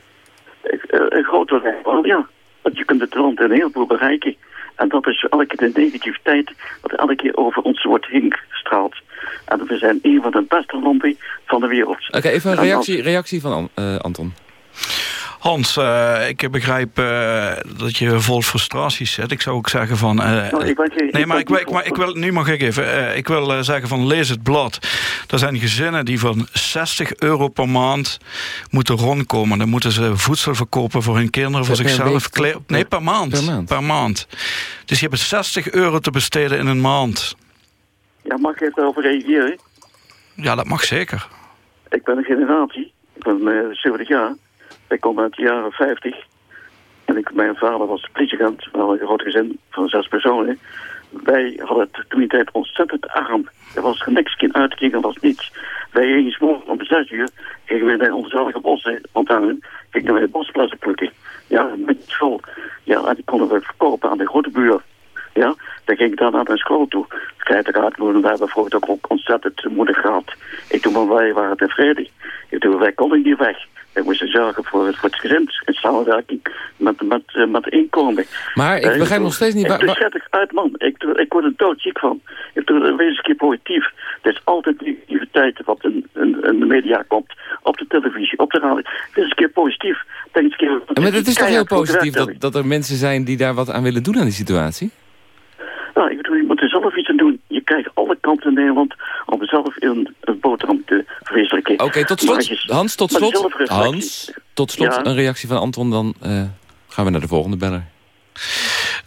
een grote wel, ja. Want je kunt het land een heleboel bereiken. En dat is elke de negativiteit wat elke keer over ons wordt ingestraald. En we zijn een van de beste landen van de wereld. Oké, even een reactie, reactie van uh, Anton. Hans, uh, ik begrijp uh, dat je vol frustraties zit. Ik zou ook zeggen van... Uh, nou, ik je, nee, maar ik, ik, maar ik wil, nu mag ik even. ik wil zeggen van lees het blad. Er zijn gezinnen die van 60 euro per maand moeten rondkomen. Dan moeten ze voedsel verkopen voor hun kinderen, voor zichzelf. Nee, per maand, per maand. Per maand. Dus je hebt 60 euro te besteden in een maand. Ja, mag ik even over reageren? Ja, dat mag zeker. Ik ben een generatie. Ik ben 70 jaar. Ik kom uit de jaren 50. En ik, mijn vader was politieagent. We hadden een groot gezin van zes personen. Wij hadden het toen die tijd ontzettend arm. Er was niks, geen uitkering, er was niets. Wij gingen morgen om zes uur, gingen we naar onze bossen onthangen. Gingen we bosplassen plukken. Ja, met school. Ja, en die konden we verkopen aan de grote buur. Ja, dan ging ik dan naar school toe. Uiteraard, we hebben vroeger ook ontzettend moedig gehad. Ik toen, maar wij waren tevreden. Ik toen, wij konden niet weg. We moesten zorgen voor het, voor het gezin in samenwerking met, met, eh, met inkomen. Maar ik eh, begrijp nog steeds niet... waar. Het schattig uit, man. Ik, ik word er doodziek van. Ik doe een keer positief. Er is altijd negativiteit wat in, in, in, de media komt. Op de televisie, op de radio. Dit is een keer positief. Denk eens keer, maar het is toch heel positief dat, dat er mensen zijn die daar wat aan willen doen aan die situatie? Nou, ik bedoel, je moet er zelf iets aan doen. Je krijgt alle kanten in Nederland om zelf een, een boterham te verwezenlijken. Oké, tot slot. Hans, tot slot. Hans, tot slot een reactie van Anton. Dan uh, gaan we naar de volgende beller.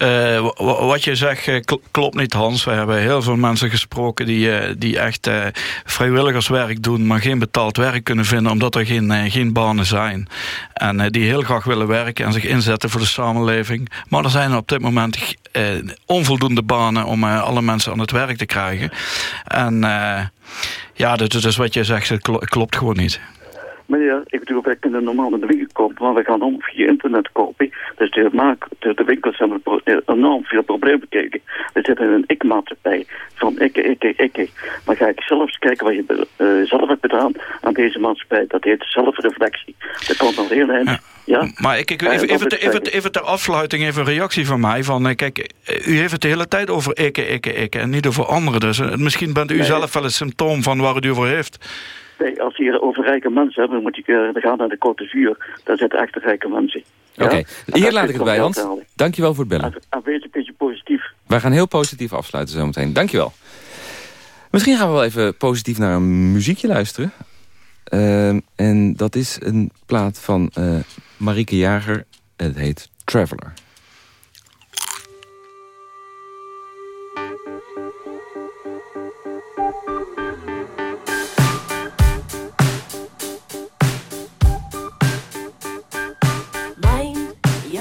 Uh, wat je zegt eh, klopt niet, Hans. We hebben heel veel mensen gesproken die, uh, die echt vrijwilligerswerk doen, maar geen betaald werk kunnen vinden, omdat er geen, geen banen zijn. En die heel graag willen werken en zich inzetten voor de samenleving. Maar er zijn op dit moment onvoldoende banen om alle mensen aan het werk te krijgen. En ja, dus, dus wat je zegt, klopt gewoon niet. Meneer, ik bedoel, wij kunnen normaal in de winkel kopen, maar we gaan om via internet kopen. Dus de, maak, de, de winkels hebben eh, enorm veel problemen gekeken. We zitten in een ik-maatschappij van ikke, ikke, ikke. Maar ga ik zelfs kijken wat je uh, zelf hebt gedaan aan deze maatschappij. Dat heet zelfreflectie. Dat komt al heel eind. Ja. Maar ik, ik, even, even, even, even ter afsluiting even een reactie van mij. Van, eh, kijk, u heeft het de hele tijd over ikke, ikke, ikke. En niet over anderen. Dus misschien bent u zelf wel een symptoom van waar u het over heeft als je hier over rijke mensen hebt, dan moet je gaan naar de Côte d'Azur. Daar zitten echt rijke mensen. Oké, hier laat ik het bij, Hans. Dankjewel voor het bellen. wees een beetje positief. Wij gaan heel positief afsluiten zometeen. Dankjewel. Misschien gaan we wel even positief naar een muziekje luisteren. Uh, en dat is een plaat van uh, Marieke Jager. Het heet Traveler.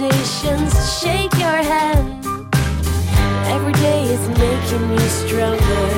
Conversations shake your hand. Every day is making you stronger.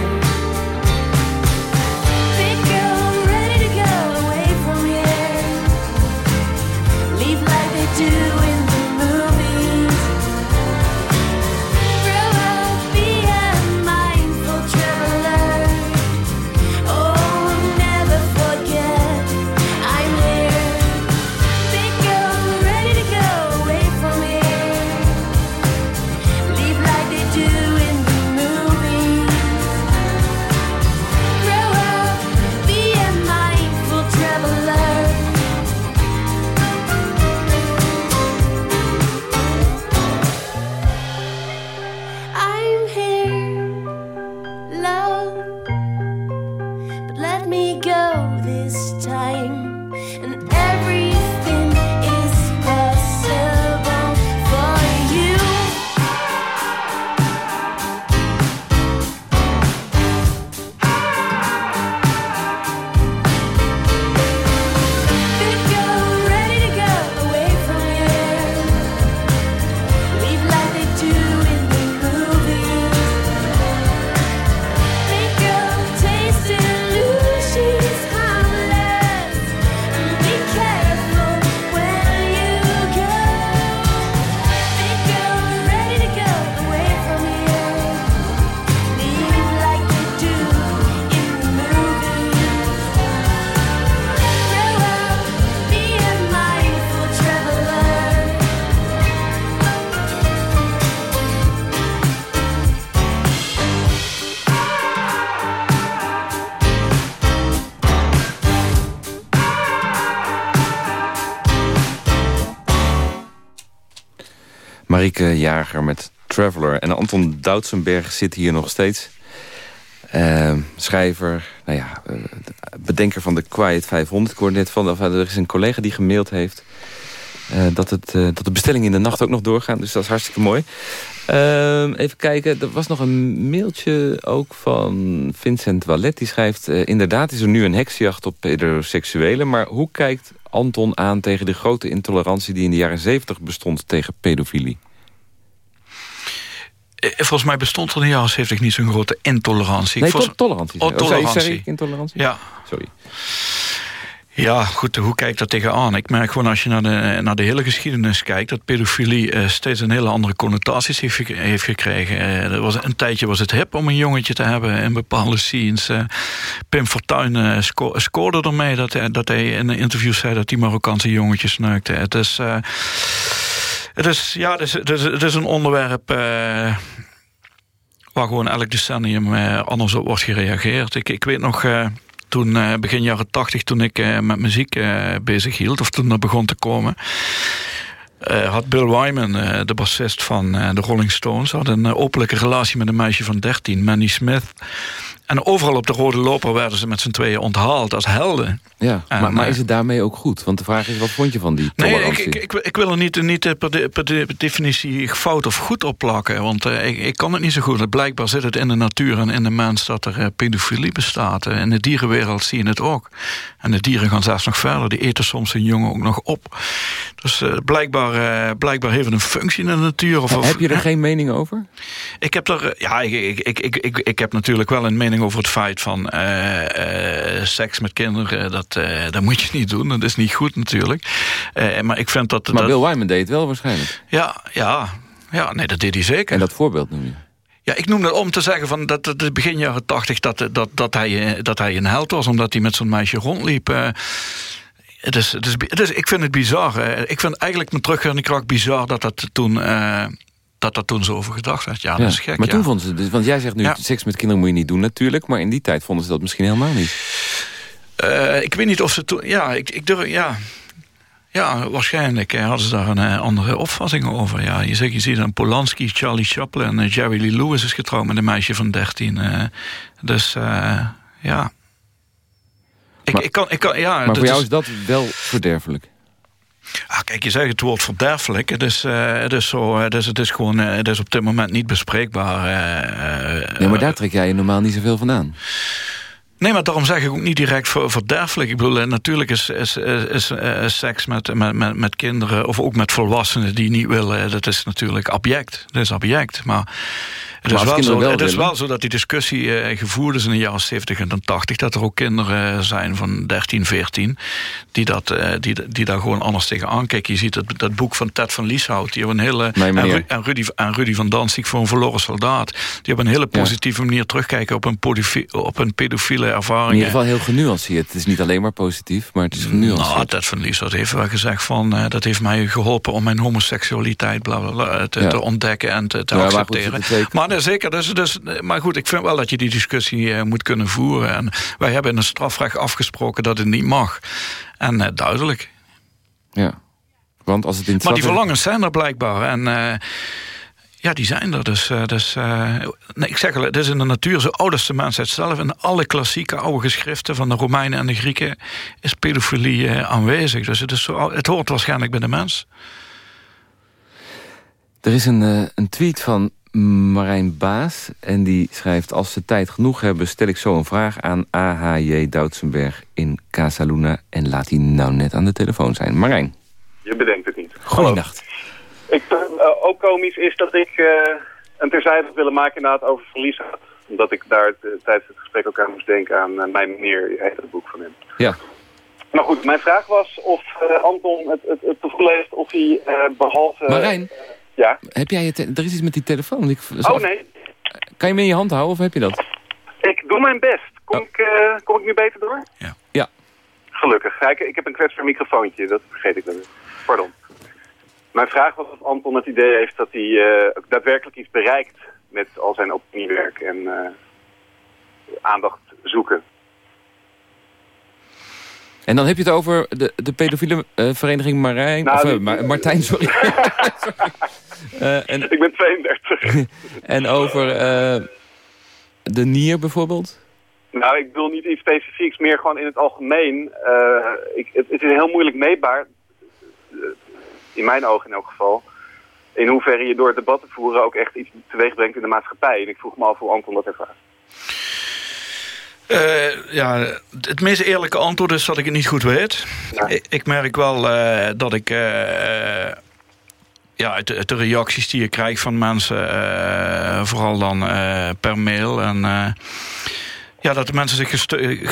Jager met Traveler. En Anton Doutsenberg zit hier nog steeds. Uh, schrijver, nou ja, uh, bedenker van de Quiet 500. Ik hoorde net van, of, er is een collega die gemaild heeft... Uh, dat, het, dat de bestellingen in de nacht ook nog doorgaan. Dus dat is hartstikke mooi. Ehm, even kijken, er was nog een mailtje ook van Vincent Wallet. Die schrijft, inderdaad is er nu een heksjacht op heteroseksuelen... maar hoe kijkt Anton aan tegen de grote intolerantie... die in de jaren 70 bestond tegen pedofilie? Eh, volgens mij bestond er in de jaren 70 niet zo'n grote intolerantie. Nee, to tolerantie. Oh, tolerantie. Zeg ik intolerantie? Ja. Sorry. Ja, goed, hoe kijk ik daar tegenaan? Ik merk gewoon als je naar de, naar de hele geschiedenis kijkt... dat pedofilie uh, steeds een hele andere connotaties heeft, heeft gekregen. Uh, er was, een tijdje was het hip om een jongetje te hebben in bepaalde scenes. Uh, Pim Fortuyn sco scoorde ermee dat, dat hij in een interview zei... dat die Marokkaanse jongetjes neukte. Het is, het is, het het is een onderwerp waar gewoon elk decennium anders op wordt gereageerd. Ik, ik weet nog toen uh, begin jaren tachtig, toen ik met muziek bezig hield, of toen dat begon te komen. had Bill Wyman, de bassist van de Rolling Stones, had een openlijke relatie met een meisje van 13, Manny Smith. En overal op de rode loper werden ze met z'n tweeën onthaald als helden. Ja, maar, maar, is het daarmee ook goed? Want de vraag is, wat vond je van die tolerantie? Nee, ik, ik, ik, wil er niet, niet per, de, per de definitie fout of goed op plakken. Want uh, ik, ik, kan het niet zo goed. Blijkbaar zit het in de natuur en in de mens dat er uh, pedofilie bestaat. In de dierenwereld zie je het ook. En de dieren gaan zelfs nog verder. Die eten soms hun jongen ook nog op. Dus uh, blijkbaar, blijkbaar heeft het een functie in de natuur. Of, heb je er geen mening over? Ik heb er, ja, ik, ik, ik, ik, ik heb natuurlijk wel een mening over het feit van seks met kinderen. Dat uh, dat moet je niet doen. Dat is niet goed natuurlijk. Maar ik vind dat... Maar Bill Wyman deed het wel waarschijnlijk. Ja, ja, ja, nee, dat deed hij zeker. En dat voorbeeld noem je? Ja, ik noem dat om te zeggen van dat het begin jaren tachtig dat, dat, dat, hij, dat hij een held was, omdat hij met zo'n meisje rondliep. Het is, het is, het is, ik vind het bizar. Ik vind eigenlijk met teruggaande kracht bizar dat dat toen. Dat dat toen zo over gedacht werd. Ja, dat is gek. Maar toen vonden ze, dus, want jij zegt nu, seks met kinderen moet je niet doen natuurlijk, maar in die tijd vonden ze dat misschien helemaal niet. Uh, ik weet niet of ze toen... Ja, ik, ik durf... Ja. Ja, waarschijnlijk hadden ze daar een uh, andere opvatting over. Ja, je, zegt, je ziet dan Polanski, Charlie Chaplin en uh, Jerry Lee Lewis is getrouwd met een meisje van 13. dus ja. Ik, maar, ik kan, ik kan, ja, maar voor jou is, is dat wel verderfelijk? Ah, kijk, je zegt het woord verderfelijk. Het is, uh, het is, zo, het is, het is gewoon uh, het is op dit moment niet bespreekbaar. Uh, nee, maar daar trek jij je normaal niet zoveel van aan. Nee, maar daarom zeg ik ook niet direct verderfelijk. Ik bedoel, natuurlijk is, is, is, is seks met, met, met, met, kinderen... of ook met volwassenen die niet willen... dat is natuurlijk abject. Dat is abject, maar... Het is, wel zo, wel het is wel zo dat die discussie uh, gevoerd is in de jaren 70 en 80... dat er ook kinderen zijn van 13, 14... die, dat, uh, die, die daar gewoon anders tegenaan kijken. Je ziet dat, dat boek van Ted van Lieshout... Die op een hele, nee, en, en, Rudy, en Rudy van Danzig voor een verloren soldaat... die op een hele positieve ja. manier terugkijken... op een, op een pedofiele ervaring. In ieder geval heel genuanceerd. Het is niet alleen maar positief, maar het is genuanceerd. Nou, Ted van Lieshout heeft wel gezegd van... Uh, dat heeft mij geholpen om mijn homoseksualiteit bla, bla, bla, te, ja. te, ontdekken en te, te ja, accepteren. Maar, goed, maar nee, zeker, dus, dus, maar goed, ik vind wel dat je die discussie uh, moet kunnen voeren. En wij hebben in het strafrecht afgesproken dat het niet mag. En uh, duidelijk. Ja, want als het in het Maar die verlangens zijn er blijkbaar. En ja, die zijn er. Dus, uh, dus nee, ik zeg al, het is in de natuur zo oudste mensheid zelf. In alle klassieke oude geschriften van de Romeinen en de Grieken is pedofilie aanwezig. Dus het, is zo, het hoort waarschijnlijk bij de mens. Er is een, een tweet van Marijn Baas. En die schrijft... Als ze tijd genoeg hebben, stel ik zo een vraag aan AHJ Doutsenberg in Casaluna. En laat hij nou net aan de telefoon zijn. Marijn. Je bedenkt het niet. Goeienacht. Ik, ook komisch is dat ik uh, een terzijde willen maken inderdaad over verlies had. Omdat ik daar tijdens het gesprek ook aan moest denken aan uh, Mijn Meneer, heet het boek van hem. Ja. Maar goed, mijn vraag was of Anton het, het, het leest of hij behalve... Marijn? Ja? Heb jij het, er is iets met die telefoon. Ik, oh nee. Kan je hem in je hand houden of heb je dat? Ik doe mijn best. Kom, oh. ik, uh, kom ik nu beter door? Ja. ja. Gelukkig. Ik, ik heb een kwetsbaar microfoontje. Dat vergeet ik dan. Pardon. Mijn vraag was of Anton het idee heeft dat hij uh, daadwerkelijk iets bereikt met al zijn opiniewerk en uh, aandacht zoeken. En dan heb je het over de, de pedofiele uh, vereniging Marijn, nou, of, Ma Martijn, sorry. sorry. En, ik ben 32. en over de nier bijvoorbeeld? Nou, ik bedoel niet iets specifieks, meer gewoon in het algemeen. Ik, het, het, is heel moeilijk meetbaar, in mijn ogen in elk geval... in hoeverre je door het debat te voeren ook echt iets teweeg brengt in de maatschappij. En ik vroeg me af hoe Anton dat ervaart. Uh, ja, het meest eerlijke antwoord is dat ik het niet goed weet. Ik, ik, merk wel uh, dat ik... Uh, ja, uit de, reacties die je krijgt van mensen... vooral dan per mail en ja, dat de mensen zich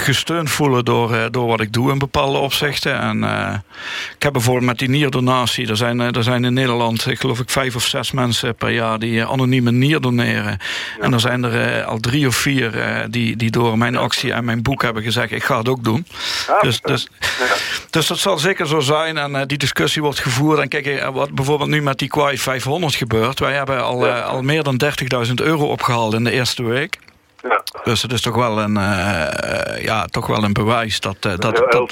gesteund voelen door, eh, door wat ik doe in bepaalde opzichten. En uh, ik heb bijvoorbeeld met die nierdonatie, er zijn, eh, er zijn in Nederland geloof ik vijf of zes mensen per jaar die anonieme nier doneren. En er zijn er al drie of vier die, die door mijn actie en mijn boek hebben gezegd, ik ga het ook doen. Dus, dus, dus dat zal zeker zo zijn en die discussie wordt gevoerd. En kijk, wat bijvoorbeeld nu met die Quai 500 gebeurt, wij hebben al, al meer dan 30.000 euro opgehaald in de eerste week. Ja. Dus het is toch wel een, uh, ja, toch wel een bewijs dat... Uh, dat, heel,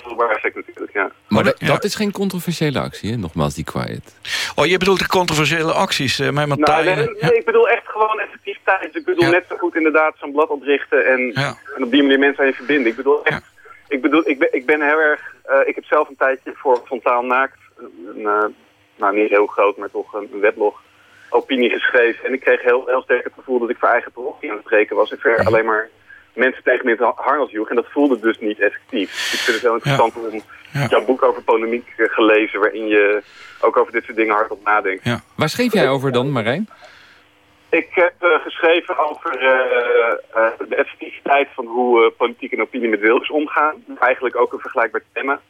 natuurlijk, ja. Maar dat, dat is geen controversiële actie, hè? nogmaals, die quiet. Oh, je bedoelt de controversiële acties uh, met Martijn? Nou, nee, nee, ik bedoel echt gewoon effectiviteit. Ik bedoel net zo goed inderdaad zo'n blad oprichten en, en, op die manier mensen aan je verbinden. Ik bedoel echt, ik, bedoel, ik, ben, ik ben heel erg... ik heb zelf een tijdje voor Fontaal Naakt, een, nou niet heel groot, maar toch een, een weblog opinie geschreven. En ik kreeg heel, heel sterk het gevoel dat ik voor eigen parochie aan het spreken was. En ver alleen maar mensen tegen me in het harnas joeg. En dat voelde dus niet effectief. Ik vind het heel interessant om jouw boek over polemiek eh, gelezen... waarin je ook over dit soort dingen hardop nadenkt. Ja. Waar schreef jij over dan, Marijn? Ik heb uh, geschreven over uh, de effectiviteit van hoe politiek en opinie met Wilders omgaan. Eigenlijk ook een vergelijkbaar thema.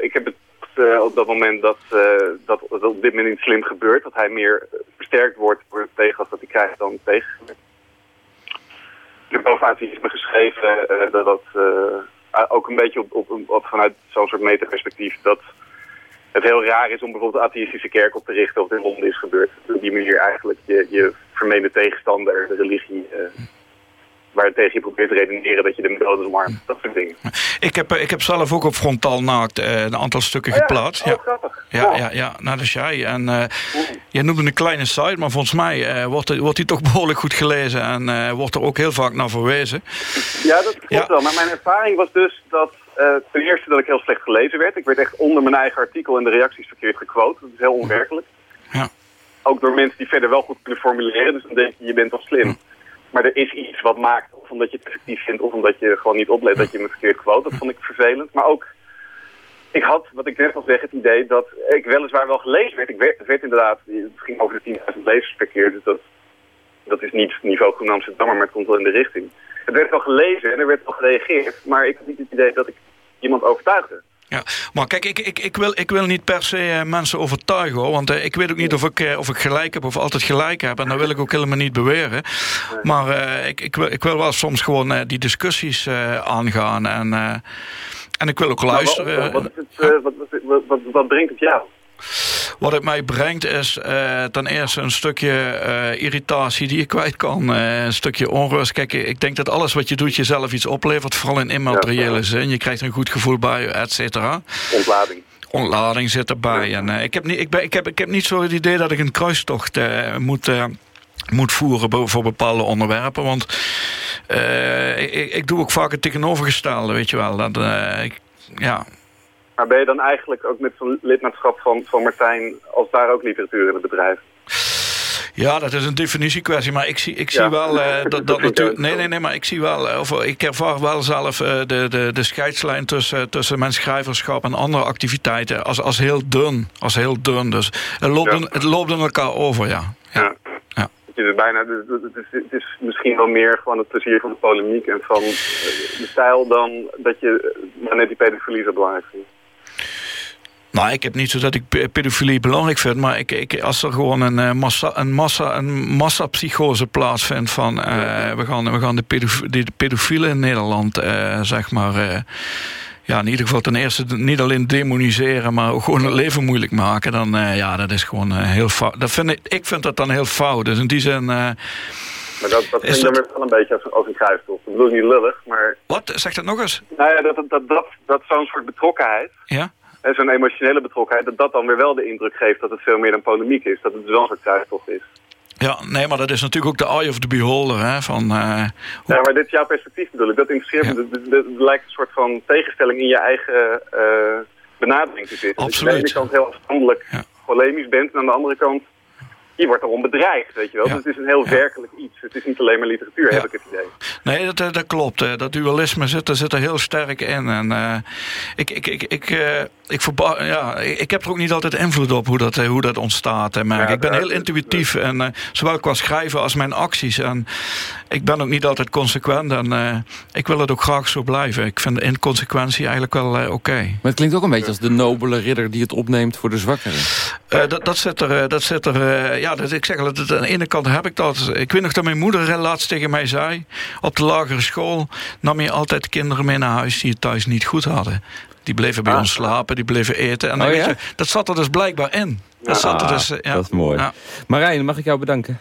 ik heb het uh, op dat moment dat, uh, dat, dat op dit moment niet slim gebeurt. Dat hij meer versterkt wordt door het tegengas dat hij krijgt dan tegen. Ik heb over atheïsme geschreven uh, dat dat ook een beetje op, op, vanuit zo'n soort metaperspectief... dat het heel raar is om bijvoorbeeld een atheïstische kerk op te richten... of in Londen is gebeurd. Op die manier eigenlijk je, je vermeende tegenstander, de religie waar tegen je probeert te redeneren dat je de methodes omarmt. Dat soort dingen. Ik heb, eh, ik heb zelf ook op frontaal naakt uh, een aantal stukken oh, ja. geplaatst. Oh, ja. grappig. Ja, ja, ja, nou, dat is jij. En uh, jij noemde een kleine site, maar volgens mij uh, wordt, wordt die toch behoorlijk goed gelezen en wordt er ook heel vaak naar verwezen. Ja, dat klopt wel. Maar mijn ervaring was dus dat ten eerste dat ik heel slecht gelezen werd. Ik werd echt onder mijn eigen artikel en de reacties verkeerd gequote. Dat is heel onwerkelijk. Ja. Ook door mensen die verder wel goed kunnen formuleren. Dus dan denk je, je bent toch slim. Maar er is iets wat maakt, of omdat je het effectief vindt... of omdat je gewoon niet oplet dat je me verkeerd quote. Dat vond ik vervelend. Maar ook, ik had, wat ik net al zeg, het idee dat ik weliswaar wel gelezen werd. Ik werd inderdaad, het ging over de 10.000 lezers per keer. Dus dat, dat is niet niveau Groen Amsterdam, maar het komt wel in de richting. Het werd wel gelezen en er werd wel gereageerd. Maar ik had niet het idee dat ik iemand overtuigde. Ja, maar kijk, ik, ik, ik, wil, ik wil niet per se uh, mensen overtuigen hoor. Want uh, ik weet ook niet of ik, uh, of ik gelijk heb of altijd gelijk heb. En dat wil ik ook helemaal niet beweren. Maar ik, ik, wil, ik wil wel soms gewoon die discussies aangaan. En, en ik wil ook luisteren. Wat, wat, wat, wat, wat brengt het jou? Wat het mij brengt is uh, ten eerste een stukje uh, irritatie die je kwijt kan. Uh, een stukje onrust. Kijk, ik denk dat alles wat je doet jezelf iets oplevert. Vooral in immateriële zin. Je krijgt een goed gevoel bij je, et cetera. Ontlading. ontlading zit erbij. En, ik, heb niet, ik, ben, ik, heb, ik heb niet zo het idee dat ik een kruistocht moet moet voeren voor bepaalde onderwerpen. Want ik, ik, doe ook vaak het tegenovergestelde, weet je wel. Dat, ik, ja. Maar ben je dan eigenlijk ook met zo'n lidmaatschap van, van Martijn... als daar ook literatuur in het bedrijf? Ja, dat is een definitiekwestie. Maar ik zie, ik zie wel uh, dat, dat natuurlijk. Nee, nee, nee, maar ik zie wel. Uh, of, ik ervaar wel zelf uh, de, de, de scheidslijn tussen, tussen mijn schrijverschap en andere activiteiten als, als heel dun. Als heel dun. Dus het loopt, ja. in, het loopt in elkaar over, ja. ja. ja. Het is, bijna, het, is, het is misschien wel meer gewoon het plezier van de polemiek en van de stijl dan dat je net die pedofilie zo belangrijk vindt. Nou, ik heb niet zo dat ik pedofilie belangrijk vind, maar ik, ik, als er gewoon een, uh, massa, een, massa, een massapsychose plaatsvindt van uh, we gaan, we gaan de, pedof de pedofielen in Nederland, uh, zeg maar, ja, in ieder geval ten eerste niet alleen demoniseren, maar ook gewoon het leven moeilijk maken, dan ja, dat is gewoon heel fout. Dat vind ik, ik vind dat dan heel fout. Dus in die zin. maar dat, dat vind ik dat... wel een beetje als, als een kruistocht. Dat bedoel ik niet lullig, maar... Wat? Zeg dat nog eens. Nou ja, dat, dat, dat, dat zo'n soort betrokkenheid... Ja? En zo'n emotionele betrokkenheid, dat dat dan weer wel de indruk geeft dat het veel meer dan polemiek is. Dat het wel een soort kruistocht is. Ja, nee, maar dat is natuurlijk ook de eye of the beholder. Hè, van, uh, Ja, maar dit is jouw perspectief bedoel ik. Dat interesseert me. Er lijkt een soort van tegenstelling in je eigen uh, benadering te zitten. Absoluut. Dat je aan de ene kant heel afstandelijk ja. polemisch bent... en aan de andere kant je wordt erom bedreigd, weet je wel. Dus het is een heel werkelijk iets. Het is niet alleen maar literatuur, heb ik het idee. Nee, dat, eh, dat klopt. Dat dualisme zit er, zit er heel sterk in. En uh, ik, ik, ik, ik, uh, ik, ja, ik heb er ook niet altijd invloed op hoe dat, hoe dat ontstaat. Maar ik ben heel intuïtief. En, uh, zowel qua schrijven als mijn acties. En ik ben ook niet altijd consequent. En ik wil het ook graag zo blijven. Ik vind de inconsequentie eigenlijk wel oké. Maar het klinkt ook een beetje als de nobele ridder die het opneemt voor de zwakkeren. dat, dat zit er... dat zit er ja, dat, ik zeg al, aan de ene kant heb ik dat. Ik weet nog dat mijn moeder laatst tegen mij zei... op de lagere school nam je altijd kinderen mee naar huis... die het thuis niet goed hadden. Die bleven bij ah. ons slapen, die bleven eten. En oh, ja? je, dat zat er dus blijkbaar in. Dat, zat er dus, ja. dat is mooi. Ja. Marijn, mag ik jou bedanken?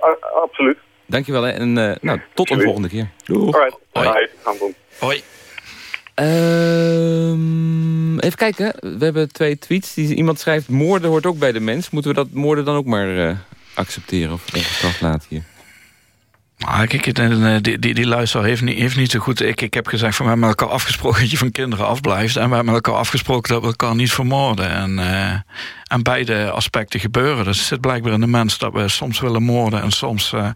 Uh, absoluut. Dankjewel hè. en uh, nou, tot een volgende keer. Doei. Alright. Hoi. Hoi. Hoi. Um, even kijken. We hebben twee tweets. Die, iemand schrijft, moorden hoort ook bij de mens. Moeten we dat moorden dan ook maar uh, accepteren of ongestraft laten hier? Maar kijk, die, die, die luisteraar heeft niet, heeft niet zo goed... Ik, ik heb gezegd, van, we hebben met elkaar afgesproken dat je van kinderen afblijft. En we hebben met elkaar afgesproken dat we elkaar niet vermoorden. En, uh, en beide aspecten gebeuren. Dus het zit blijkbaar in de mens dat we soms willen moorden... en soms uh,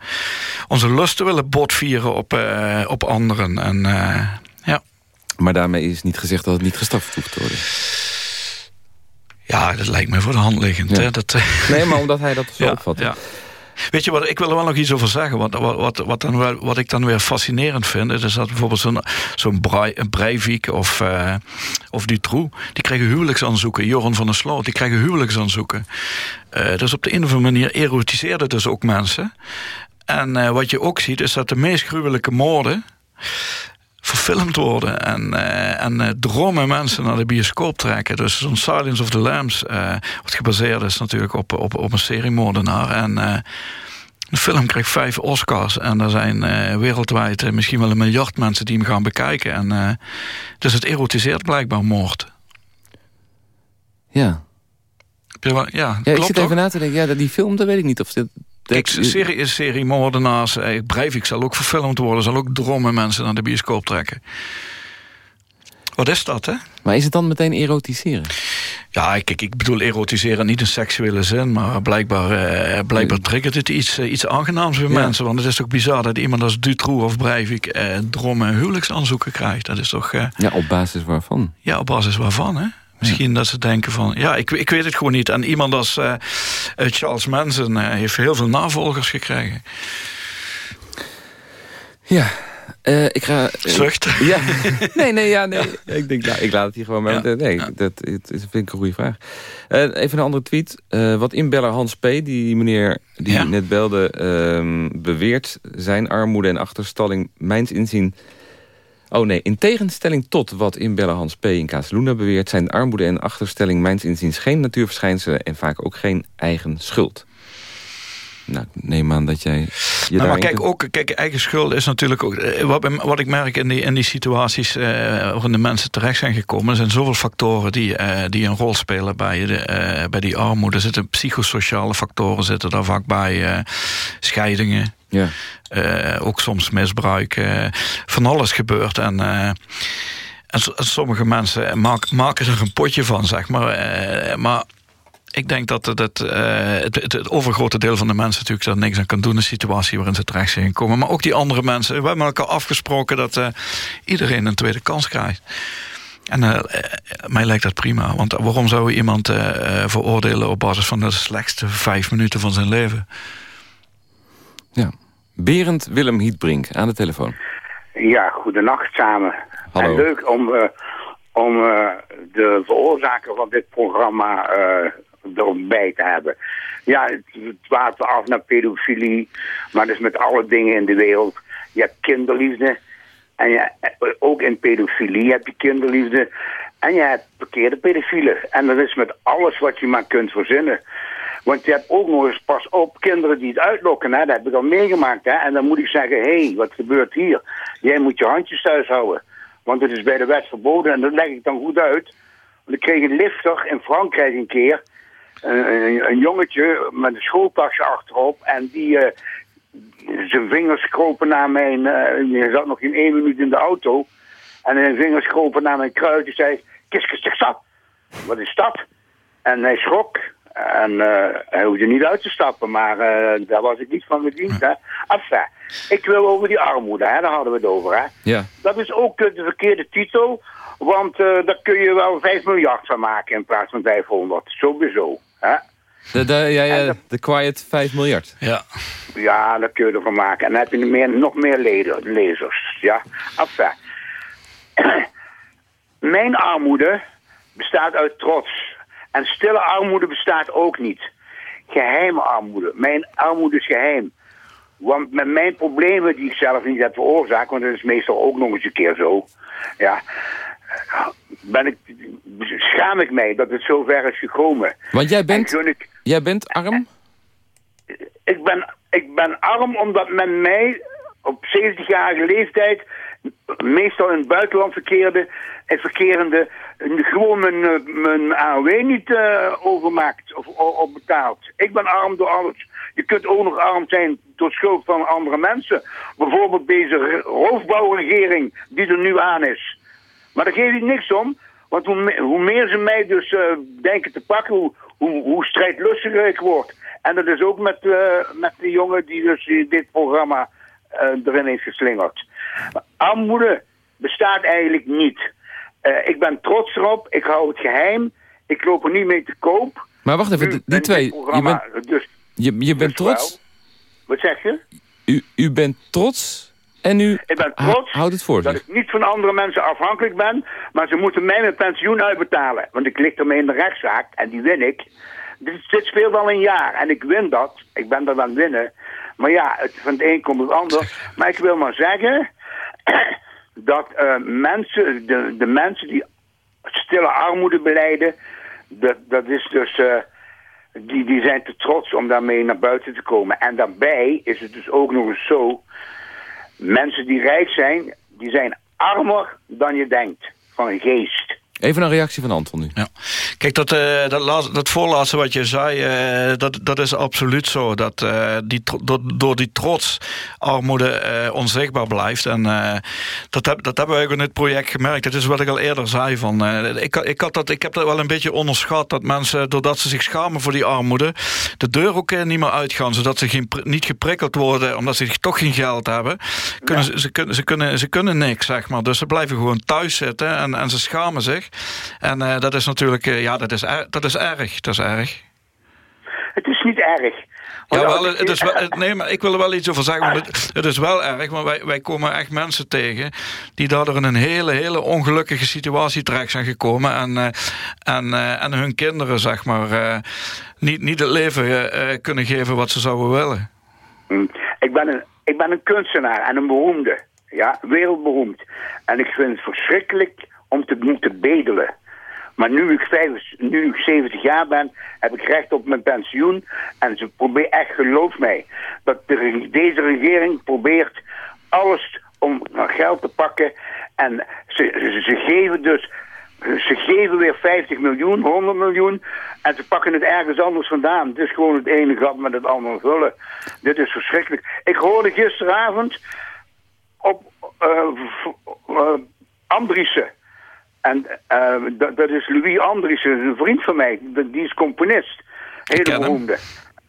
onze lusten willen botvieren op, uh, op anderen. En ja... Maar daarmee is niet gezegd dat het niet gestraft hoeft te worden. Ja, dat lijkt me voor de hand liggend. Hè? Dat, nee, maar omdat hij dat zo ja, opvat. Ja. Weet je wat, ik wil er wel nog iets over zeggen. Wat, wat, wat, dan wel, wat ik dan weer fascinerend vind... is dat bijvoorbeeld zo'n zo'n Breivik of, uh, of Dutroux... die krijgen huwelijksaanzoeken. Joran van der Sloot, die krijgen huwelijksaanzoeken. Uh, dus op de een of andere manier erotiseerde dus ook mensen. En uh, wat je ook ziet, is dat de meest gruwelijke moorden verfilmd worden. En, uh, en uh, dromen mensen naar de bioscoop trekken. Dus zo'n Silence of the Lambs, uh, wat gebaseerd is natuurlijk op, op, op een serie moordenaar. En de film krijgt vijf Oscars. En er zijn wereldwijd misschien wel een miljard mensen die hem gaan bekijken. En, dus het erotiseert blijkbaar moord. Ja. Ja, ja, ik zit even na te denken. Ja, die film, dat weet ik niet of dit Kijk, serie is serie moordenaars. Eh, ik zal ook verfilmd worden. Zal ook dromen mensen naar de bioscoop trekken. Wat is dat, hè? Maar is het dan meteen erotiseren? Ja, kijk, ik bedoel erotiseren niet in seksuele zin... maar blijkbaar, eh, blijkbaar triggert het iets, eh, iets aangenaams bij mensen. Want het is toch bizar dat iemand als Dutroux of Breivik... Eh, dromen en huwelijksaanzoeken krijgt. Dat is toch... Eh, ja, op basis waarvan? Ja, op basis waarvan, hè? Misschien dat ze denken van... Ja, ik, ik weet het gewoon niet. En iemand als uh, Charles Manson uh, heeft heel veel navolgers gekregen. Ja, uh, ik ga... Zucht? ja. Nee, nee, ja, nee. Ik denk, nou, ik laat het hier gewoon maar... Ja. Nee, dat, dat vind ik een goede vraag. even een andere tweet. wat inbeller Hans P., die meneer die net belde... Ehm, beweert zijn armoede en achterstalling mijns inzien Oh nee, in tegenstelling tot wat inbeller Hans P. in Casaluna beweert... zijn armoede en achterstelling mijns inziens geen natuurverschijnselen... en vaak ook geen eigen schuld. Nou, neem aan dat jij je nou, maar kijk, ook, kijk, eigen schuld is natuurlijk ook... Eh, wat, wat ik merk in die, in die situaties uh, waarin de mensen terecht zijn gekomen... er zijn zoveel factoren die, uh, die een rol spelen bij, de, uh, bij die armoede. Er zitten psychosociale factoren zitten daar vaak bij. scheidingen. Ja. ook soms misbruik. van alles gebeurt. En, en, sommige mensen maken er een potje van, zeg maar. maar ik denk dat het, het, het, het, overgrote deel van de mensen natuurlijk daar niks aan kan doen. De situatie waarin ze terecht zijn gekomen. Maar ook die andere mensen. We hebben elkaar afgesproken dat iedereen een tweede kans krijgt. En uh, mij lijkt dat prima. Want waarom zou je iemand veroordelen op basis van de slechtste vijf minuten van zijn leven? Ja. Berend Willem Hietbrink aan de telefoon. Ja, goedenacht samen. Hallo. En leuk om, om de veroorzaker van dit programma erbij te hebben. Ja, het, het af naar pedofilie, maar dat is met alle dingen in de wereld. Je hebt kinderliefde, en je, ook in pedofilie heb je kinderliefde. En je hebt verkeerde pedofielen. En dat is met alles wat je maar kunt verzinnen. Want je hebt ook nog eens pas op kinderen die het uitlokken. Hè? Dat heb ik al meegemaakt. Hè? En dan moet ik zeggen, hé, hey, wat gebeurt hier? Jij moet je handjes thuis houden. Want het is bij de wet verboden. En dat leg ik dan goed uit. Want ik kreeg een lifter in Frankrijk een keer een, een, jongetje met een schooltasje achterop. En die, uh, zijn vingers kropen naar mijn... Uh, je zat nog in één minuut in de auto. En zijn vingers kropen naar mijn kruid. Die zei, zeg Wat is dat? En hij schrok. En uh, hij hoefde niet uit te stappen, maar uh, daar was ik niet van gediend. Hè. Enfin, ik wil over die armoede, hè, daar hadden we het over. Hè. Ja. Dat is ook de verkeerde titel, want uh, daar kun je wel 5 miljard van maken in plaats van 500. Sowieso. Hè? De, de, ja, ja, de Quiet 5 miljard. Ja. Ja, dat kun je ervan maken. En dan heb je meer, nog meer lezers. Ja, enfin. Mijn armoede bestaat uit trots. En stille armoede bestaat ook niet. Geheime armoede. Mijn armoede is geheim. Want met mijn problemen die ik zelf niet heb veroorzaakt... want dat is meestal ook nog eens een keer zo... Ja, ben ik, schaam ik mij dat het zo ver is gekomen. Want jij bent, ik, jij bent arm? Ik ben, ik ben arm omdat men mij op 70-jarige leeftijd meestal in het buitenland verkeerde en verkerende gewoon mijn, mijn AOW niet uh, overmaakt of, betaalt. Ik ben arm door alles. Je kunt ook nog arm zijn door schuld van andere mensen. Bijvoorbeeld deze roofbouwregering die er nu aan is. Maar daar geef ik niks om. Want hoe, meer ze mij dus uh, denken te pakken, hoe, hoe, hoe, strijdlustiger ik word. En dat is ook met, met de jongen die dus dit programma erin heeft geslingerd. Armoede bestaat eigenlijk niet. ik ben trots erop, ik hou het geheim, ik loop er niet mee te koop. Maar wacht even, die twee, je bent, dus, je, je bent dus trots? Wat zeg je? U, u bent trots en u ik ben trots houdt het voor dat ik niet van andere mensen afhankelijk ben, maar ze moeten mij mijn pensioen uitbetalen. Want ik lig ermee in de rechtszaak en die win ik. Dit, dit speelt al een jaar en ik win dat. Ik ben er aan het winnen. Maar ja, het, van het een komt het ander. Maar ik wil maar zeggen dat uh, mensen, de, de mensen die stille armoede beleiden, dat, dat is dus... Uh, die, die zijn te trots om daarmee naar buiten te komen. En daarbij is het dus ook nog eens zo Mensen die rijk zijn, die zijn armer dan je denkt. Van geest. Even een reactie van Anton nu. Ja. Kijk, dat, uh, dat, dat voorlaatste wat je zei, uh, dat, dat is absoluut zo. Dat uh, die, door, door die trots armoede onzichtbaar blijft. En dat, heb, dat hebben we ook in het project gemerkt. Dat is wat ik al eerder zei. Van, ik, ik, had dat, ik heb dat wel een beetje onderschat. Dat mensen, doordat ze zich schamen voor die armoede... de deur ook niet meer uitgaan. Zodat ze geen, niet geprikkeld worden, omdat ze toch geen geld hebben. Kunnen, ze, ze, kunnen, ze, kunnen, ze kunnen niks, zeg maar. Dus ze blijven gewoon thuis zitten en, en ze schamen zich. En uh, dat is natuurlijk, uh, ja, dat is, dat is erg. Dat is erg. Het is niet erg. Ja, wel, het is wel, nee, maar ik wil er wel iets over zeggen. Want het, het is wel erg, want wij, wij komen echt mensen tegen... die daardoor in een hele, hele ongelukkige situatie terecht zijn gekomen... en, uh, en, uh, en hun kinderen, zeg maar, uh, niet, niet het leven kunnen geven wat ze zouden willen. Hm. Ik ben een, ik ben een kunstenaar en een beroemde. Ja, wereldberoemd. En ik vind het verschrikkelijk om te moeten bedelen. Maar nu ik, vijf, nu ik 70 jaar ben, heb ik recht op mijn pensioen. En ze proberen echt, geloof mij, dat de, deze regering probeert alles om geld te pakken. En ze, ze, geven dus ze geven weer 50 miljoen, 100 miljoen. En ze pakken het ergens anders vandaan. Het is gewoon het ene gat met het andere vullen. Dit is verschrikkelijk. Ik hoorde gisteravond op uh, Andriessen. En dat, dat, is Louis Andriessen, een vriend van mij. Die is componist. Hele beroemde.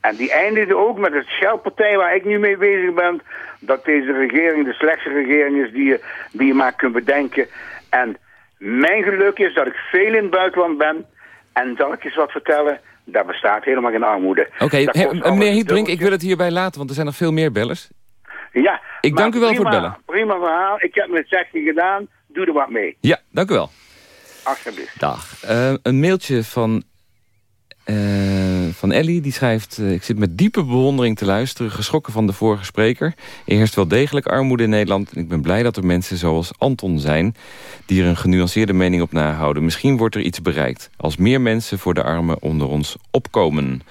En die eindigde ook met het Shell-partij waar ik nu mee bezig ben. Dat deze regering de slechtste regering is die je, die je maar kunt bedenken. En mijn geluk is dat ik veel in het buitenland ben. En zal ik eens wat vertellen? Daar bestaat helemaal geen armoede. Oké, okay, meneer Hietbrink, ik wil het hierbij laten, want er zijn nog veel meer bellers. Ja. Ik dank u wel voor het bellen. Prima verhaal. Ik heb mijn zegje gedaan. Doe er wat mee. Ja, dank u wel. Alsjeblieft. Dag. Uh, een mailtje van uh, van Ellie, die schrijft... Uh, ik zit met diepe bewondering te luisteren, geschrokken van de vorige spreker. Er heerst wel degelijk armoede in Nederland... en ik ben blij dat er mensen zoals Anton zijn... die er een genuanceerde mening op nahouden. Misschien wordt er iets bereikt... als meer mensen voor de armen onder ons opkomen.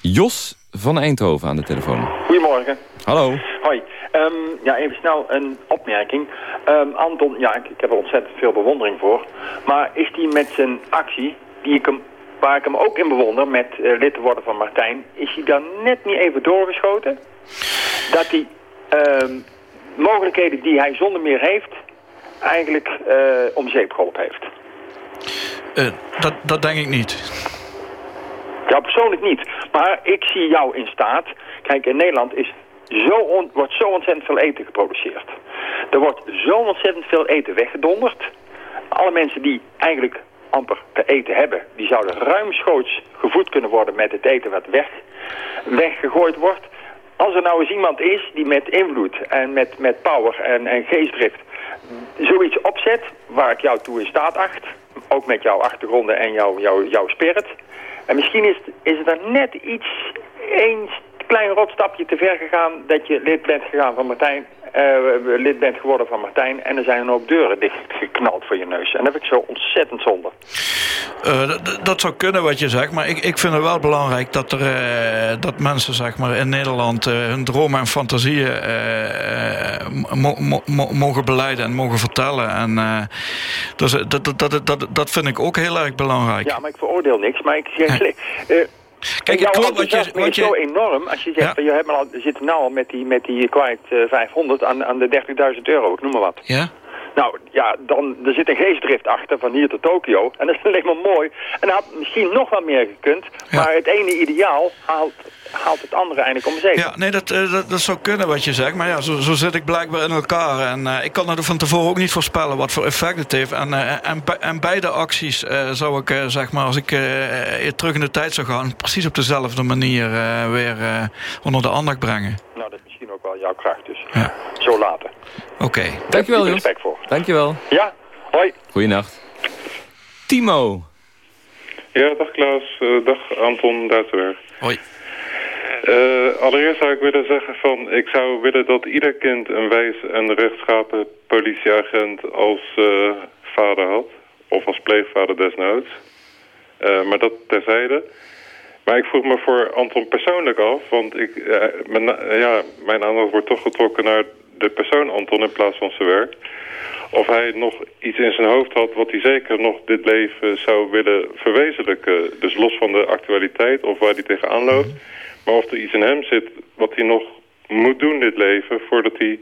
Jos van Eindhoven aan de telefoon. Goedemorgen. Hallo. Hoi. Um, ja, even snel een opmerking. Um, Anton, ja, ik, ik heb er ontzettend veel bewondering voor. Maar is die met zijn actie, die ik hem waar ik hem ook in bewonder met uh, lid te worden van Martijn, is hij dan net niet even doorgeschoten. Dat hij uh, mogelijkheden die hij zonder meer heeft, eigenlijk uh, om zeep geholpen heeft. Uh, dat, dat denk ik niet. Ja, persoonlijk niet. Maar ik zie jou in staat. Kijk, in Nederland is zo wordt zo ontzettend veel eten geproduceerd. Er wordt zo ontzettend veel eten weggedonderd. Alle mensen die eigenlijk amper te eten hebben. Die zouden ruimschoots gevoed kunnen worden met het eten wat weg, weggegooid wordt. Als er nou eens iemand is die met invloed en met, met power en, en geestdrift zoiets opzet waar ik jou toe in staat acht, ook met jouw achtergronden en jouw, jouw, jouw spirit. En misschien is, is dan net iets, één klein rotstapje te ver gegaan dat je lid bent gegaan van Martijn uh, lid bent geworden van Martijn... en er zijn dan ook deuren dichtgeknald voor je neus. En dat vind ik zo ontzettend zonde. Uh, dat zou kunnen wat je zegt, maar ik, ik vind het wel belangrijk... dat, er, uh, dat mensen zeg maar, in Nederland hun dromen en fantasieën mo mo mo mogen beleiden en mogen vertellen. En, dus, dat, dat, dat, dat, dat vind ik ook heel erg belangrijk. Ja, maar ik veroordeel niks. Maar ik zeg... Kijk, ik klopt wat je... Wat je... zo enorm als je zegt, ja. je, hebt al, je zit nu al met die, met die Quiet 500 aan, aan de 30.000 euro, ik noem maar wat. Ja? Nou, ja, dan, er zit een geestdrift achter van hier tot Tokio. En dat is alleen maar mooi. En dat had misschien nog wat meer gekund. Ja. Maar het ene ideaal haalt, haalt het andere eigenlijk om zeep. Ja, nee, dat, uh, dat, dat, zou kunnen wat je zegt. Maar ja, zo, zo zit ik blijkbaar in elkaar. En uh, ik kan er van tevoren ook niet voorspellen wat voor effect het heeft. En, uh, en, en beide acties zou ik, zeg maar, als ik terug in de tijd zou gaan... precies op dezelfde manier weer onder de aandacht brengen. Nou, dat is misschien ook wel jouw kracht dus. Ja. Zo later. Oké. Okay. Dankjewel, Jos. respect voor. Dankjewel. Ja, hoi. Goeienacht. Timo. Ja, dag Klaas. Uh, dag Anton Duitsenberg. Hoi. Uh, allereerst zou ik willen zeggen van... ik zou willen dat ieder kind een wijs en rechtschapen politieagent als uh, vader had. Of als pleegvader desnoods. maar dat terzijde. Maar ik vroeg me voor Anton persoonlijk af, want ik, ja, mijn aandacht wordt toch getrokken naar de persoon Anton in plaats van zijn werk. Of hij nog iets in zijn hoofd had wat hij zeker nog dit leven zou willen verwezenlijken. Dus los van de actualiteit of waar hij tegenaan loopt. Maar of er iets in hem zit wat hij nog moet doen dit leven voordat hij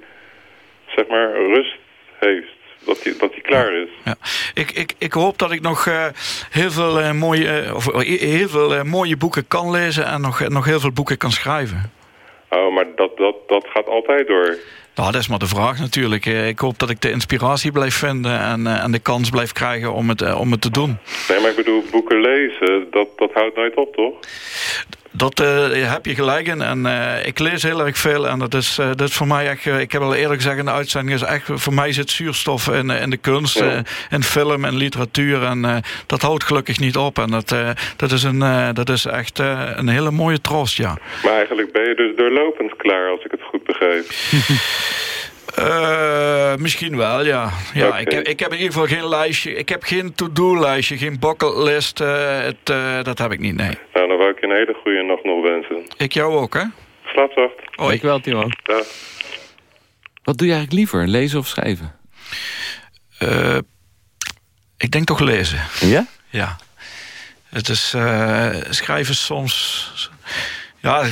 zeg maar rust heeft dat hij, dat hij klaar is. Ja. Ik, ik, ik hoop dat ik nog uh, heel veel, uh, mooie, uh, of, heel veel mooie boeken kan lezen... en nog, nog heel veel boeken kan schrijven. Oh, maar dat, dat, dat gaat altijd door. Nou, dat is maar de vraag natuurlijk. Ik hoop dat ik de inspiratie blijf vinden en, en de kans blijf krijgen om het, om het te doen. Nee, maar ik bedoel, boeken lezen, dat, dat houdt nooit op, toch? Dat uh, heb je gelijk in. En uh, ik lees heel erg veel. En dat is, uh, dat is voor mij echt... ik heb al eerlijk gezegd in de uitzending... Is echt, voor mij zit zuurstof in, in de kunst. Ja. in film en literatuur. En dat houdt gelukkig niet op. En dat, dat, is, een, dat is echt een hele mooie troost, ja. Maar eigenlijk ben je dus doorlopend klaar... als ik het goed begrijp. Uh, misschien wel, ja. ja okay. ik, heb, ik heb in ieder geval geen lijstje. Ik heb geen to-do-lijstje, geen bucketlist. Uh, het, uh, dat heb ik niet, nee. Nou, dan een hele goede nacht nog wensen. Ik jou ook, hè? Slaap zacht. Hoi. Ik wel, Timo. Ja. Wat doe je eigenlijk liever, lezen of schrijven? ik denk toch lezen. Ja? Ja. Het is schrijven soms ja,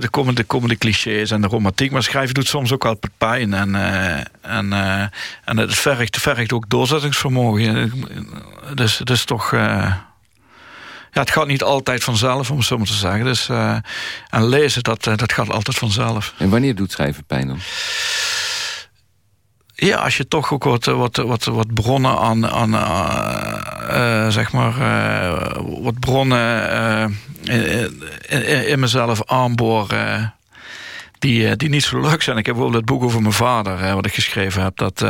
er komen, er komen de clichés en de romantiek, maar schrijven doet soms ook wel pijn. En, uh, en, uh, en het vergt, vergt ook doorzettingsvermogen. Dus het is toch. Uh, het gaat niet altijd vanzelf, om het zo maar te zeggen. Dus, en lezen, dat, dat gaat altijd vanzelf. En wanneer doet schrijven pijn dan? Ja, als je toch ook wat, wat, wat, wat bronnen aan, aan uh, zeg maar, uh, wat bronnen uh, in, in, in, mezelf aanboren die, die niet zo leuk zijn. Ik heb bijvoorbeeld het boek over mijn vader, wat ik geschreven heb. Dat,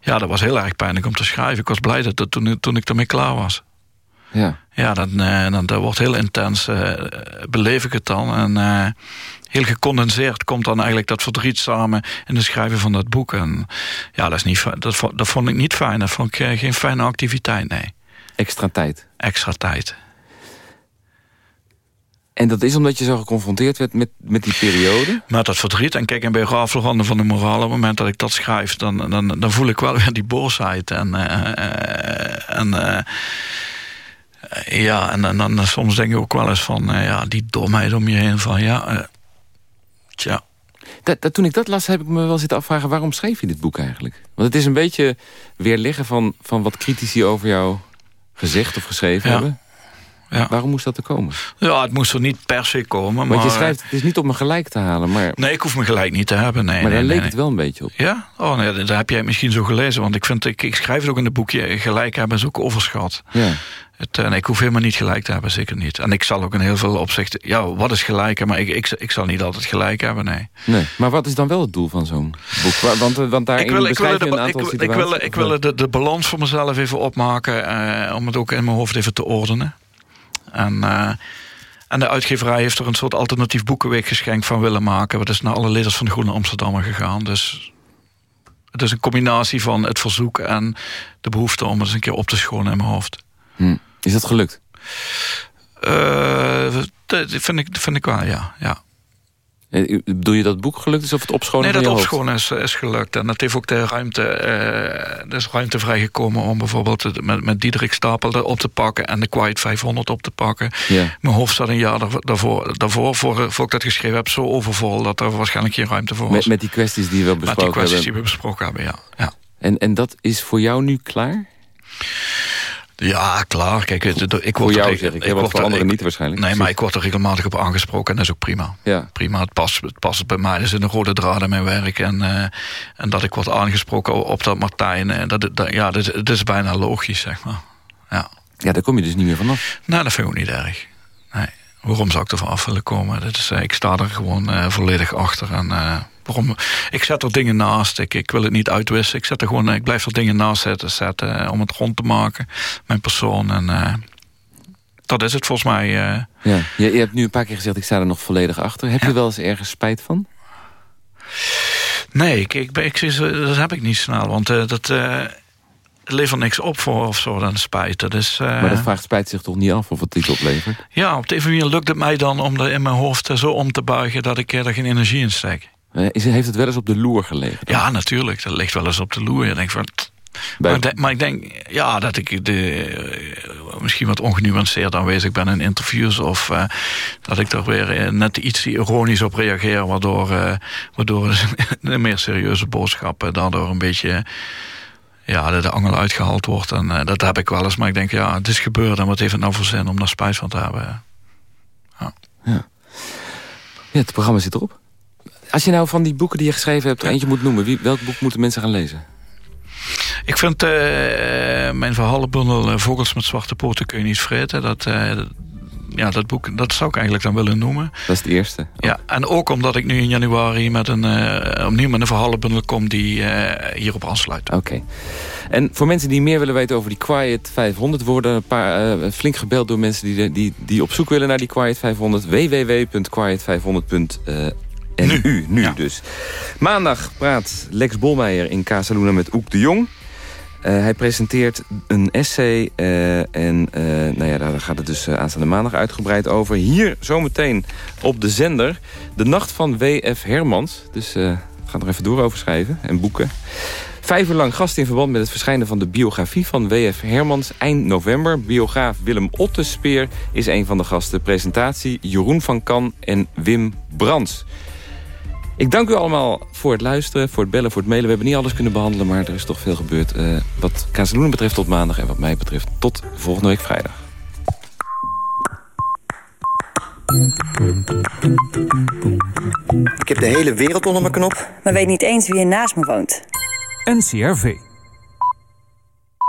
ja, dat was heel erg pijnlijk om te schrijven. Ik was blij dat, dat toen, toen ik ermee klaar was. Ja, ja dan, dan, dat wordt heel intens, beleef ik het dan. En heel gecondenseerd komt dan eigenlijk dat verdriet samen in het schrijven van dat boek. En ja, dat, is niet, dat, dat vond ik niet fijn. Dat vond ik geen fijne activiteit, nee. Extra tijd? Extra tijd. En dat is omdat je zo geconfronteerd werd met, met die periode? Met dat verdriet. En kijk, en bij Rafelranden van de moraal... op het moment dat ik dat schrijf... dan, dan, dan voel ik wel weer die boosheid. En, uh, en uh, ja, en, en dan soms denk ik ook wel eens van... ja, die domheid om je heen van... ja, Tja. Dat, dat, toen ik dat las, heb ik me wel zitten afvragen... waarom schreef je dit boek eigenlijk? Want het is een beetje weerleggen van, van wat critici over jou gezegd of geschreven hebben. Ja. Waarom moest dat er komen? Ja, het moest er niet per se komen. Want je schrijft, het is niet om me gelijk te halen. Maar... Nee, ik hoef me gelijk niet te hebben. Nee, maar daar leek het wel een beetje op. Ja? Oh nee, daar heb jij misschien zo gelezen. Want ik, vind, ik, ik schrijf het ook in het boekje. Gelijk hebben is ook overschat. Ja. Het, en ik hoef helemaal niet gelijk te hebben, zeker niet. En ik zal ook in heel veel opzichten... Ja, wat is gelijk? Maar ik, ik, ik zal niet altijd gelijk hebben, nee. nee. Maar wat is dan wel het doel van zo'n boek? Want, want daarin ik wil, ik wil, de, een aantal ik, ik wil, ik wil de, de balans voor mezelf even opmaken... Eh, om het ook in mijn hoofd even te ordenen. En, uh, en de uitgeverij heeft er een soort alternatief boekenweek geschenk van willen maken. Wat is naar alle lezers van de Groene Amsterdammer gegaan. Dus het is een combinatie van het verzoek en de behoefte om het eens een keer op te schonen in mijn hoofd. Hm. Is dat gelukt? Uh, dat vind ik, vind ik wel, ja. ja. Eh, bedoel je dat het boek gelukt is of het opschonen Nee, dat opschonen is, is gelukt. En dat heeft ook de ruimte, uh, er is ruimte vrijgekomen... om bijvoorbeeld met, met Diederik Stapel op te pakken... en de Quiet 500 op te pakken. Ja. Mijn hoofd zat een jaar daarvoor, daarvoor voor, voor ik dat geschreven heb... zo overvol dat er waarschijnlijk geen ruimte voor was. Met, met die kwesties die we besproken hebben? Met die kwesties die we besproken hebben, ja. ja. En, en dat is voor jou nu klaar? Ja, klaar. Kijk, ik word voor jou zeg ik. ik word voor anderen niet waarschijnlijk. Nee, maar ik word er regelmatig op aangesproken en dat is ook prima. Ja. Prima, het past, het past bij mij. Er zit een rode draad in mijn werk. En, uh, en dat ik word aangesproken op dat Martijn, uh, dat, dat, ja, dat, dat, is bijna logisch, zeg maar. Ja. ja, daar kom je dus niet meer vanaf. Nou, dat vind ik ook niet erg. Nee. Waarom zou ik er af willen komen? Dat is, uh, ik sta er gewoon volledig achter en Waarom? Ik zet er dingen naast. Ik, ik wil het niet uitwissen. Ik, zet er gewoon, ik blijf er dingen naast zetten, zetten eh, om het rond te maken. Mijn persoon. En uh, dat is het volgens mij. Uh. Ja, je, je, hebt nu een paar keer gezegd, ik sta er nog volledig achter. Heb je wel eens ergens spijt van? Nee, ik, ik, ik, dat heb ik niet snel. Want uh, dat levert niks op voor of zo dan spijt. Dat is, uh... Maar dat vraagt spijt zich toch niet af of het iets oplevert? Ja, op de een manier lukt het mij dan om er in mijn hoofd zo om te buigen... dat ik er geen energie in steek. Eh, is, heeft het wel eens op de loer gelegen? Ja, natuurlijk. Dat ligt wel eens op de loer. Je denkt van... Maar, maar, ik denk ja, dat ik de, uh, misschien wat ongenuanceerd aanwezig ben in interviews. Of uh, dat ik daar weer net iets ironisch op reageer. Waardoor, uh, waardoor een meer serieuze boodschap daardoor een beetje ja, de, de angel uitgehaald wordt. En dat heb ik wel eens. Maar ik denk, ja, het is gebeurd. En wat heeft het nou voor zin om daar spijt van te hebben? Ja. ja. ja het programma zit erop. Als je nou van die boeken die je geschreven hebt... er eentje moet noemen, wie, welk boek moeten mensen gaan lezen? Ik vind uh, mijn verhalenbundel uh, Vogels met zwarte poten kun je niet vreten. Dat, uh, ja, dat boek dat zou ik eigenlijk dan willen noemen. Dat is het eerste. Ja, en ook omdat ik nu in januari met een, opnieuw met een verhalenbundel kom... die hierop aansluit. Oké. En voor mensen die meer willen weten over die Quiet 500... worden een paar, flink gebeld door mensen die, die, die op zoek willen naar die Quiet 500. www.quiet500.nl En nu, u, nu dus. Maandag praat Lex Bolmeijer in Casaluna met Oek de Jong. Uh, hij presenteert een essay uh, en uh, nou ja, daar gaat het dus aanstaande maandag uitgebreid over. Hier zometeen op de zender de nacht van W.F. Hermans. Dus ga er even door over schrijven en boeken. Vijf uur lang gast in verband met het verschijnen van de biografie van W.F. Hermans eind november. Biograaf Willem Ottespeer is een van de gasten. Presentatie Jeroen van Kan en Wim Brands. Ik dank u allemaal voor het luisteren, voor het bellen, voor het mailen. We hebben niet alles kunnen behandelen, maar er is toch veel gebeurd. Uh, wat Kazeloenen betreft tot maandag en wat mij betreft tot volgende week vrijdag. Ik heb de hele wereld onder mijn knop, maar weet niet eens wie er naast me woont. NCRV.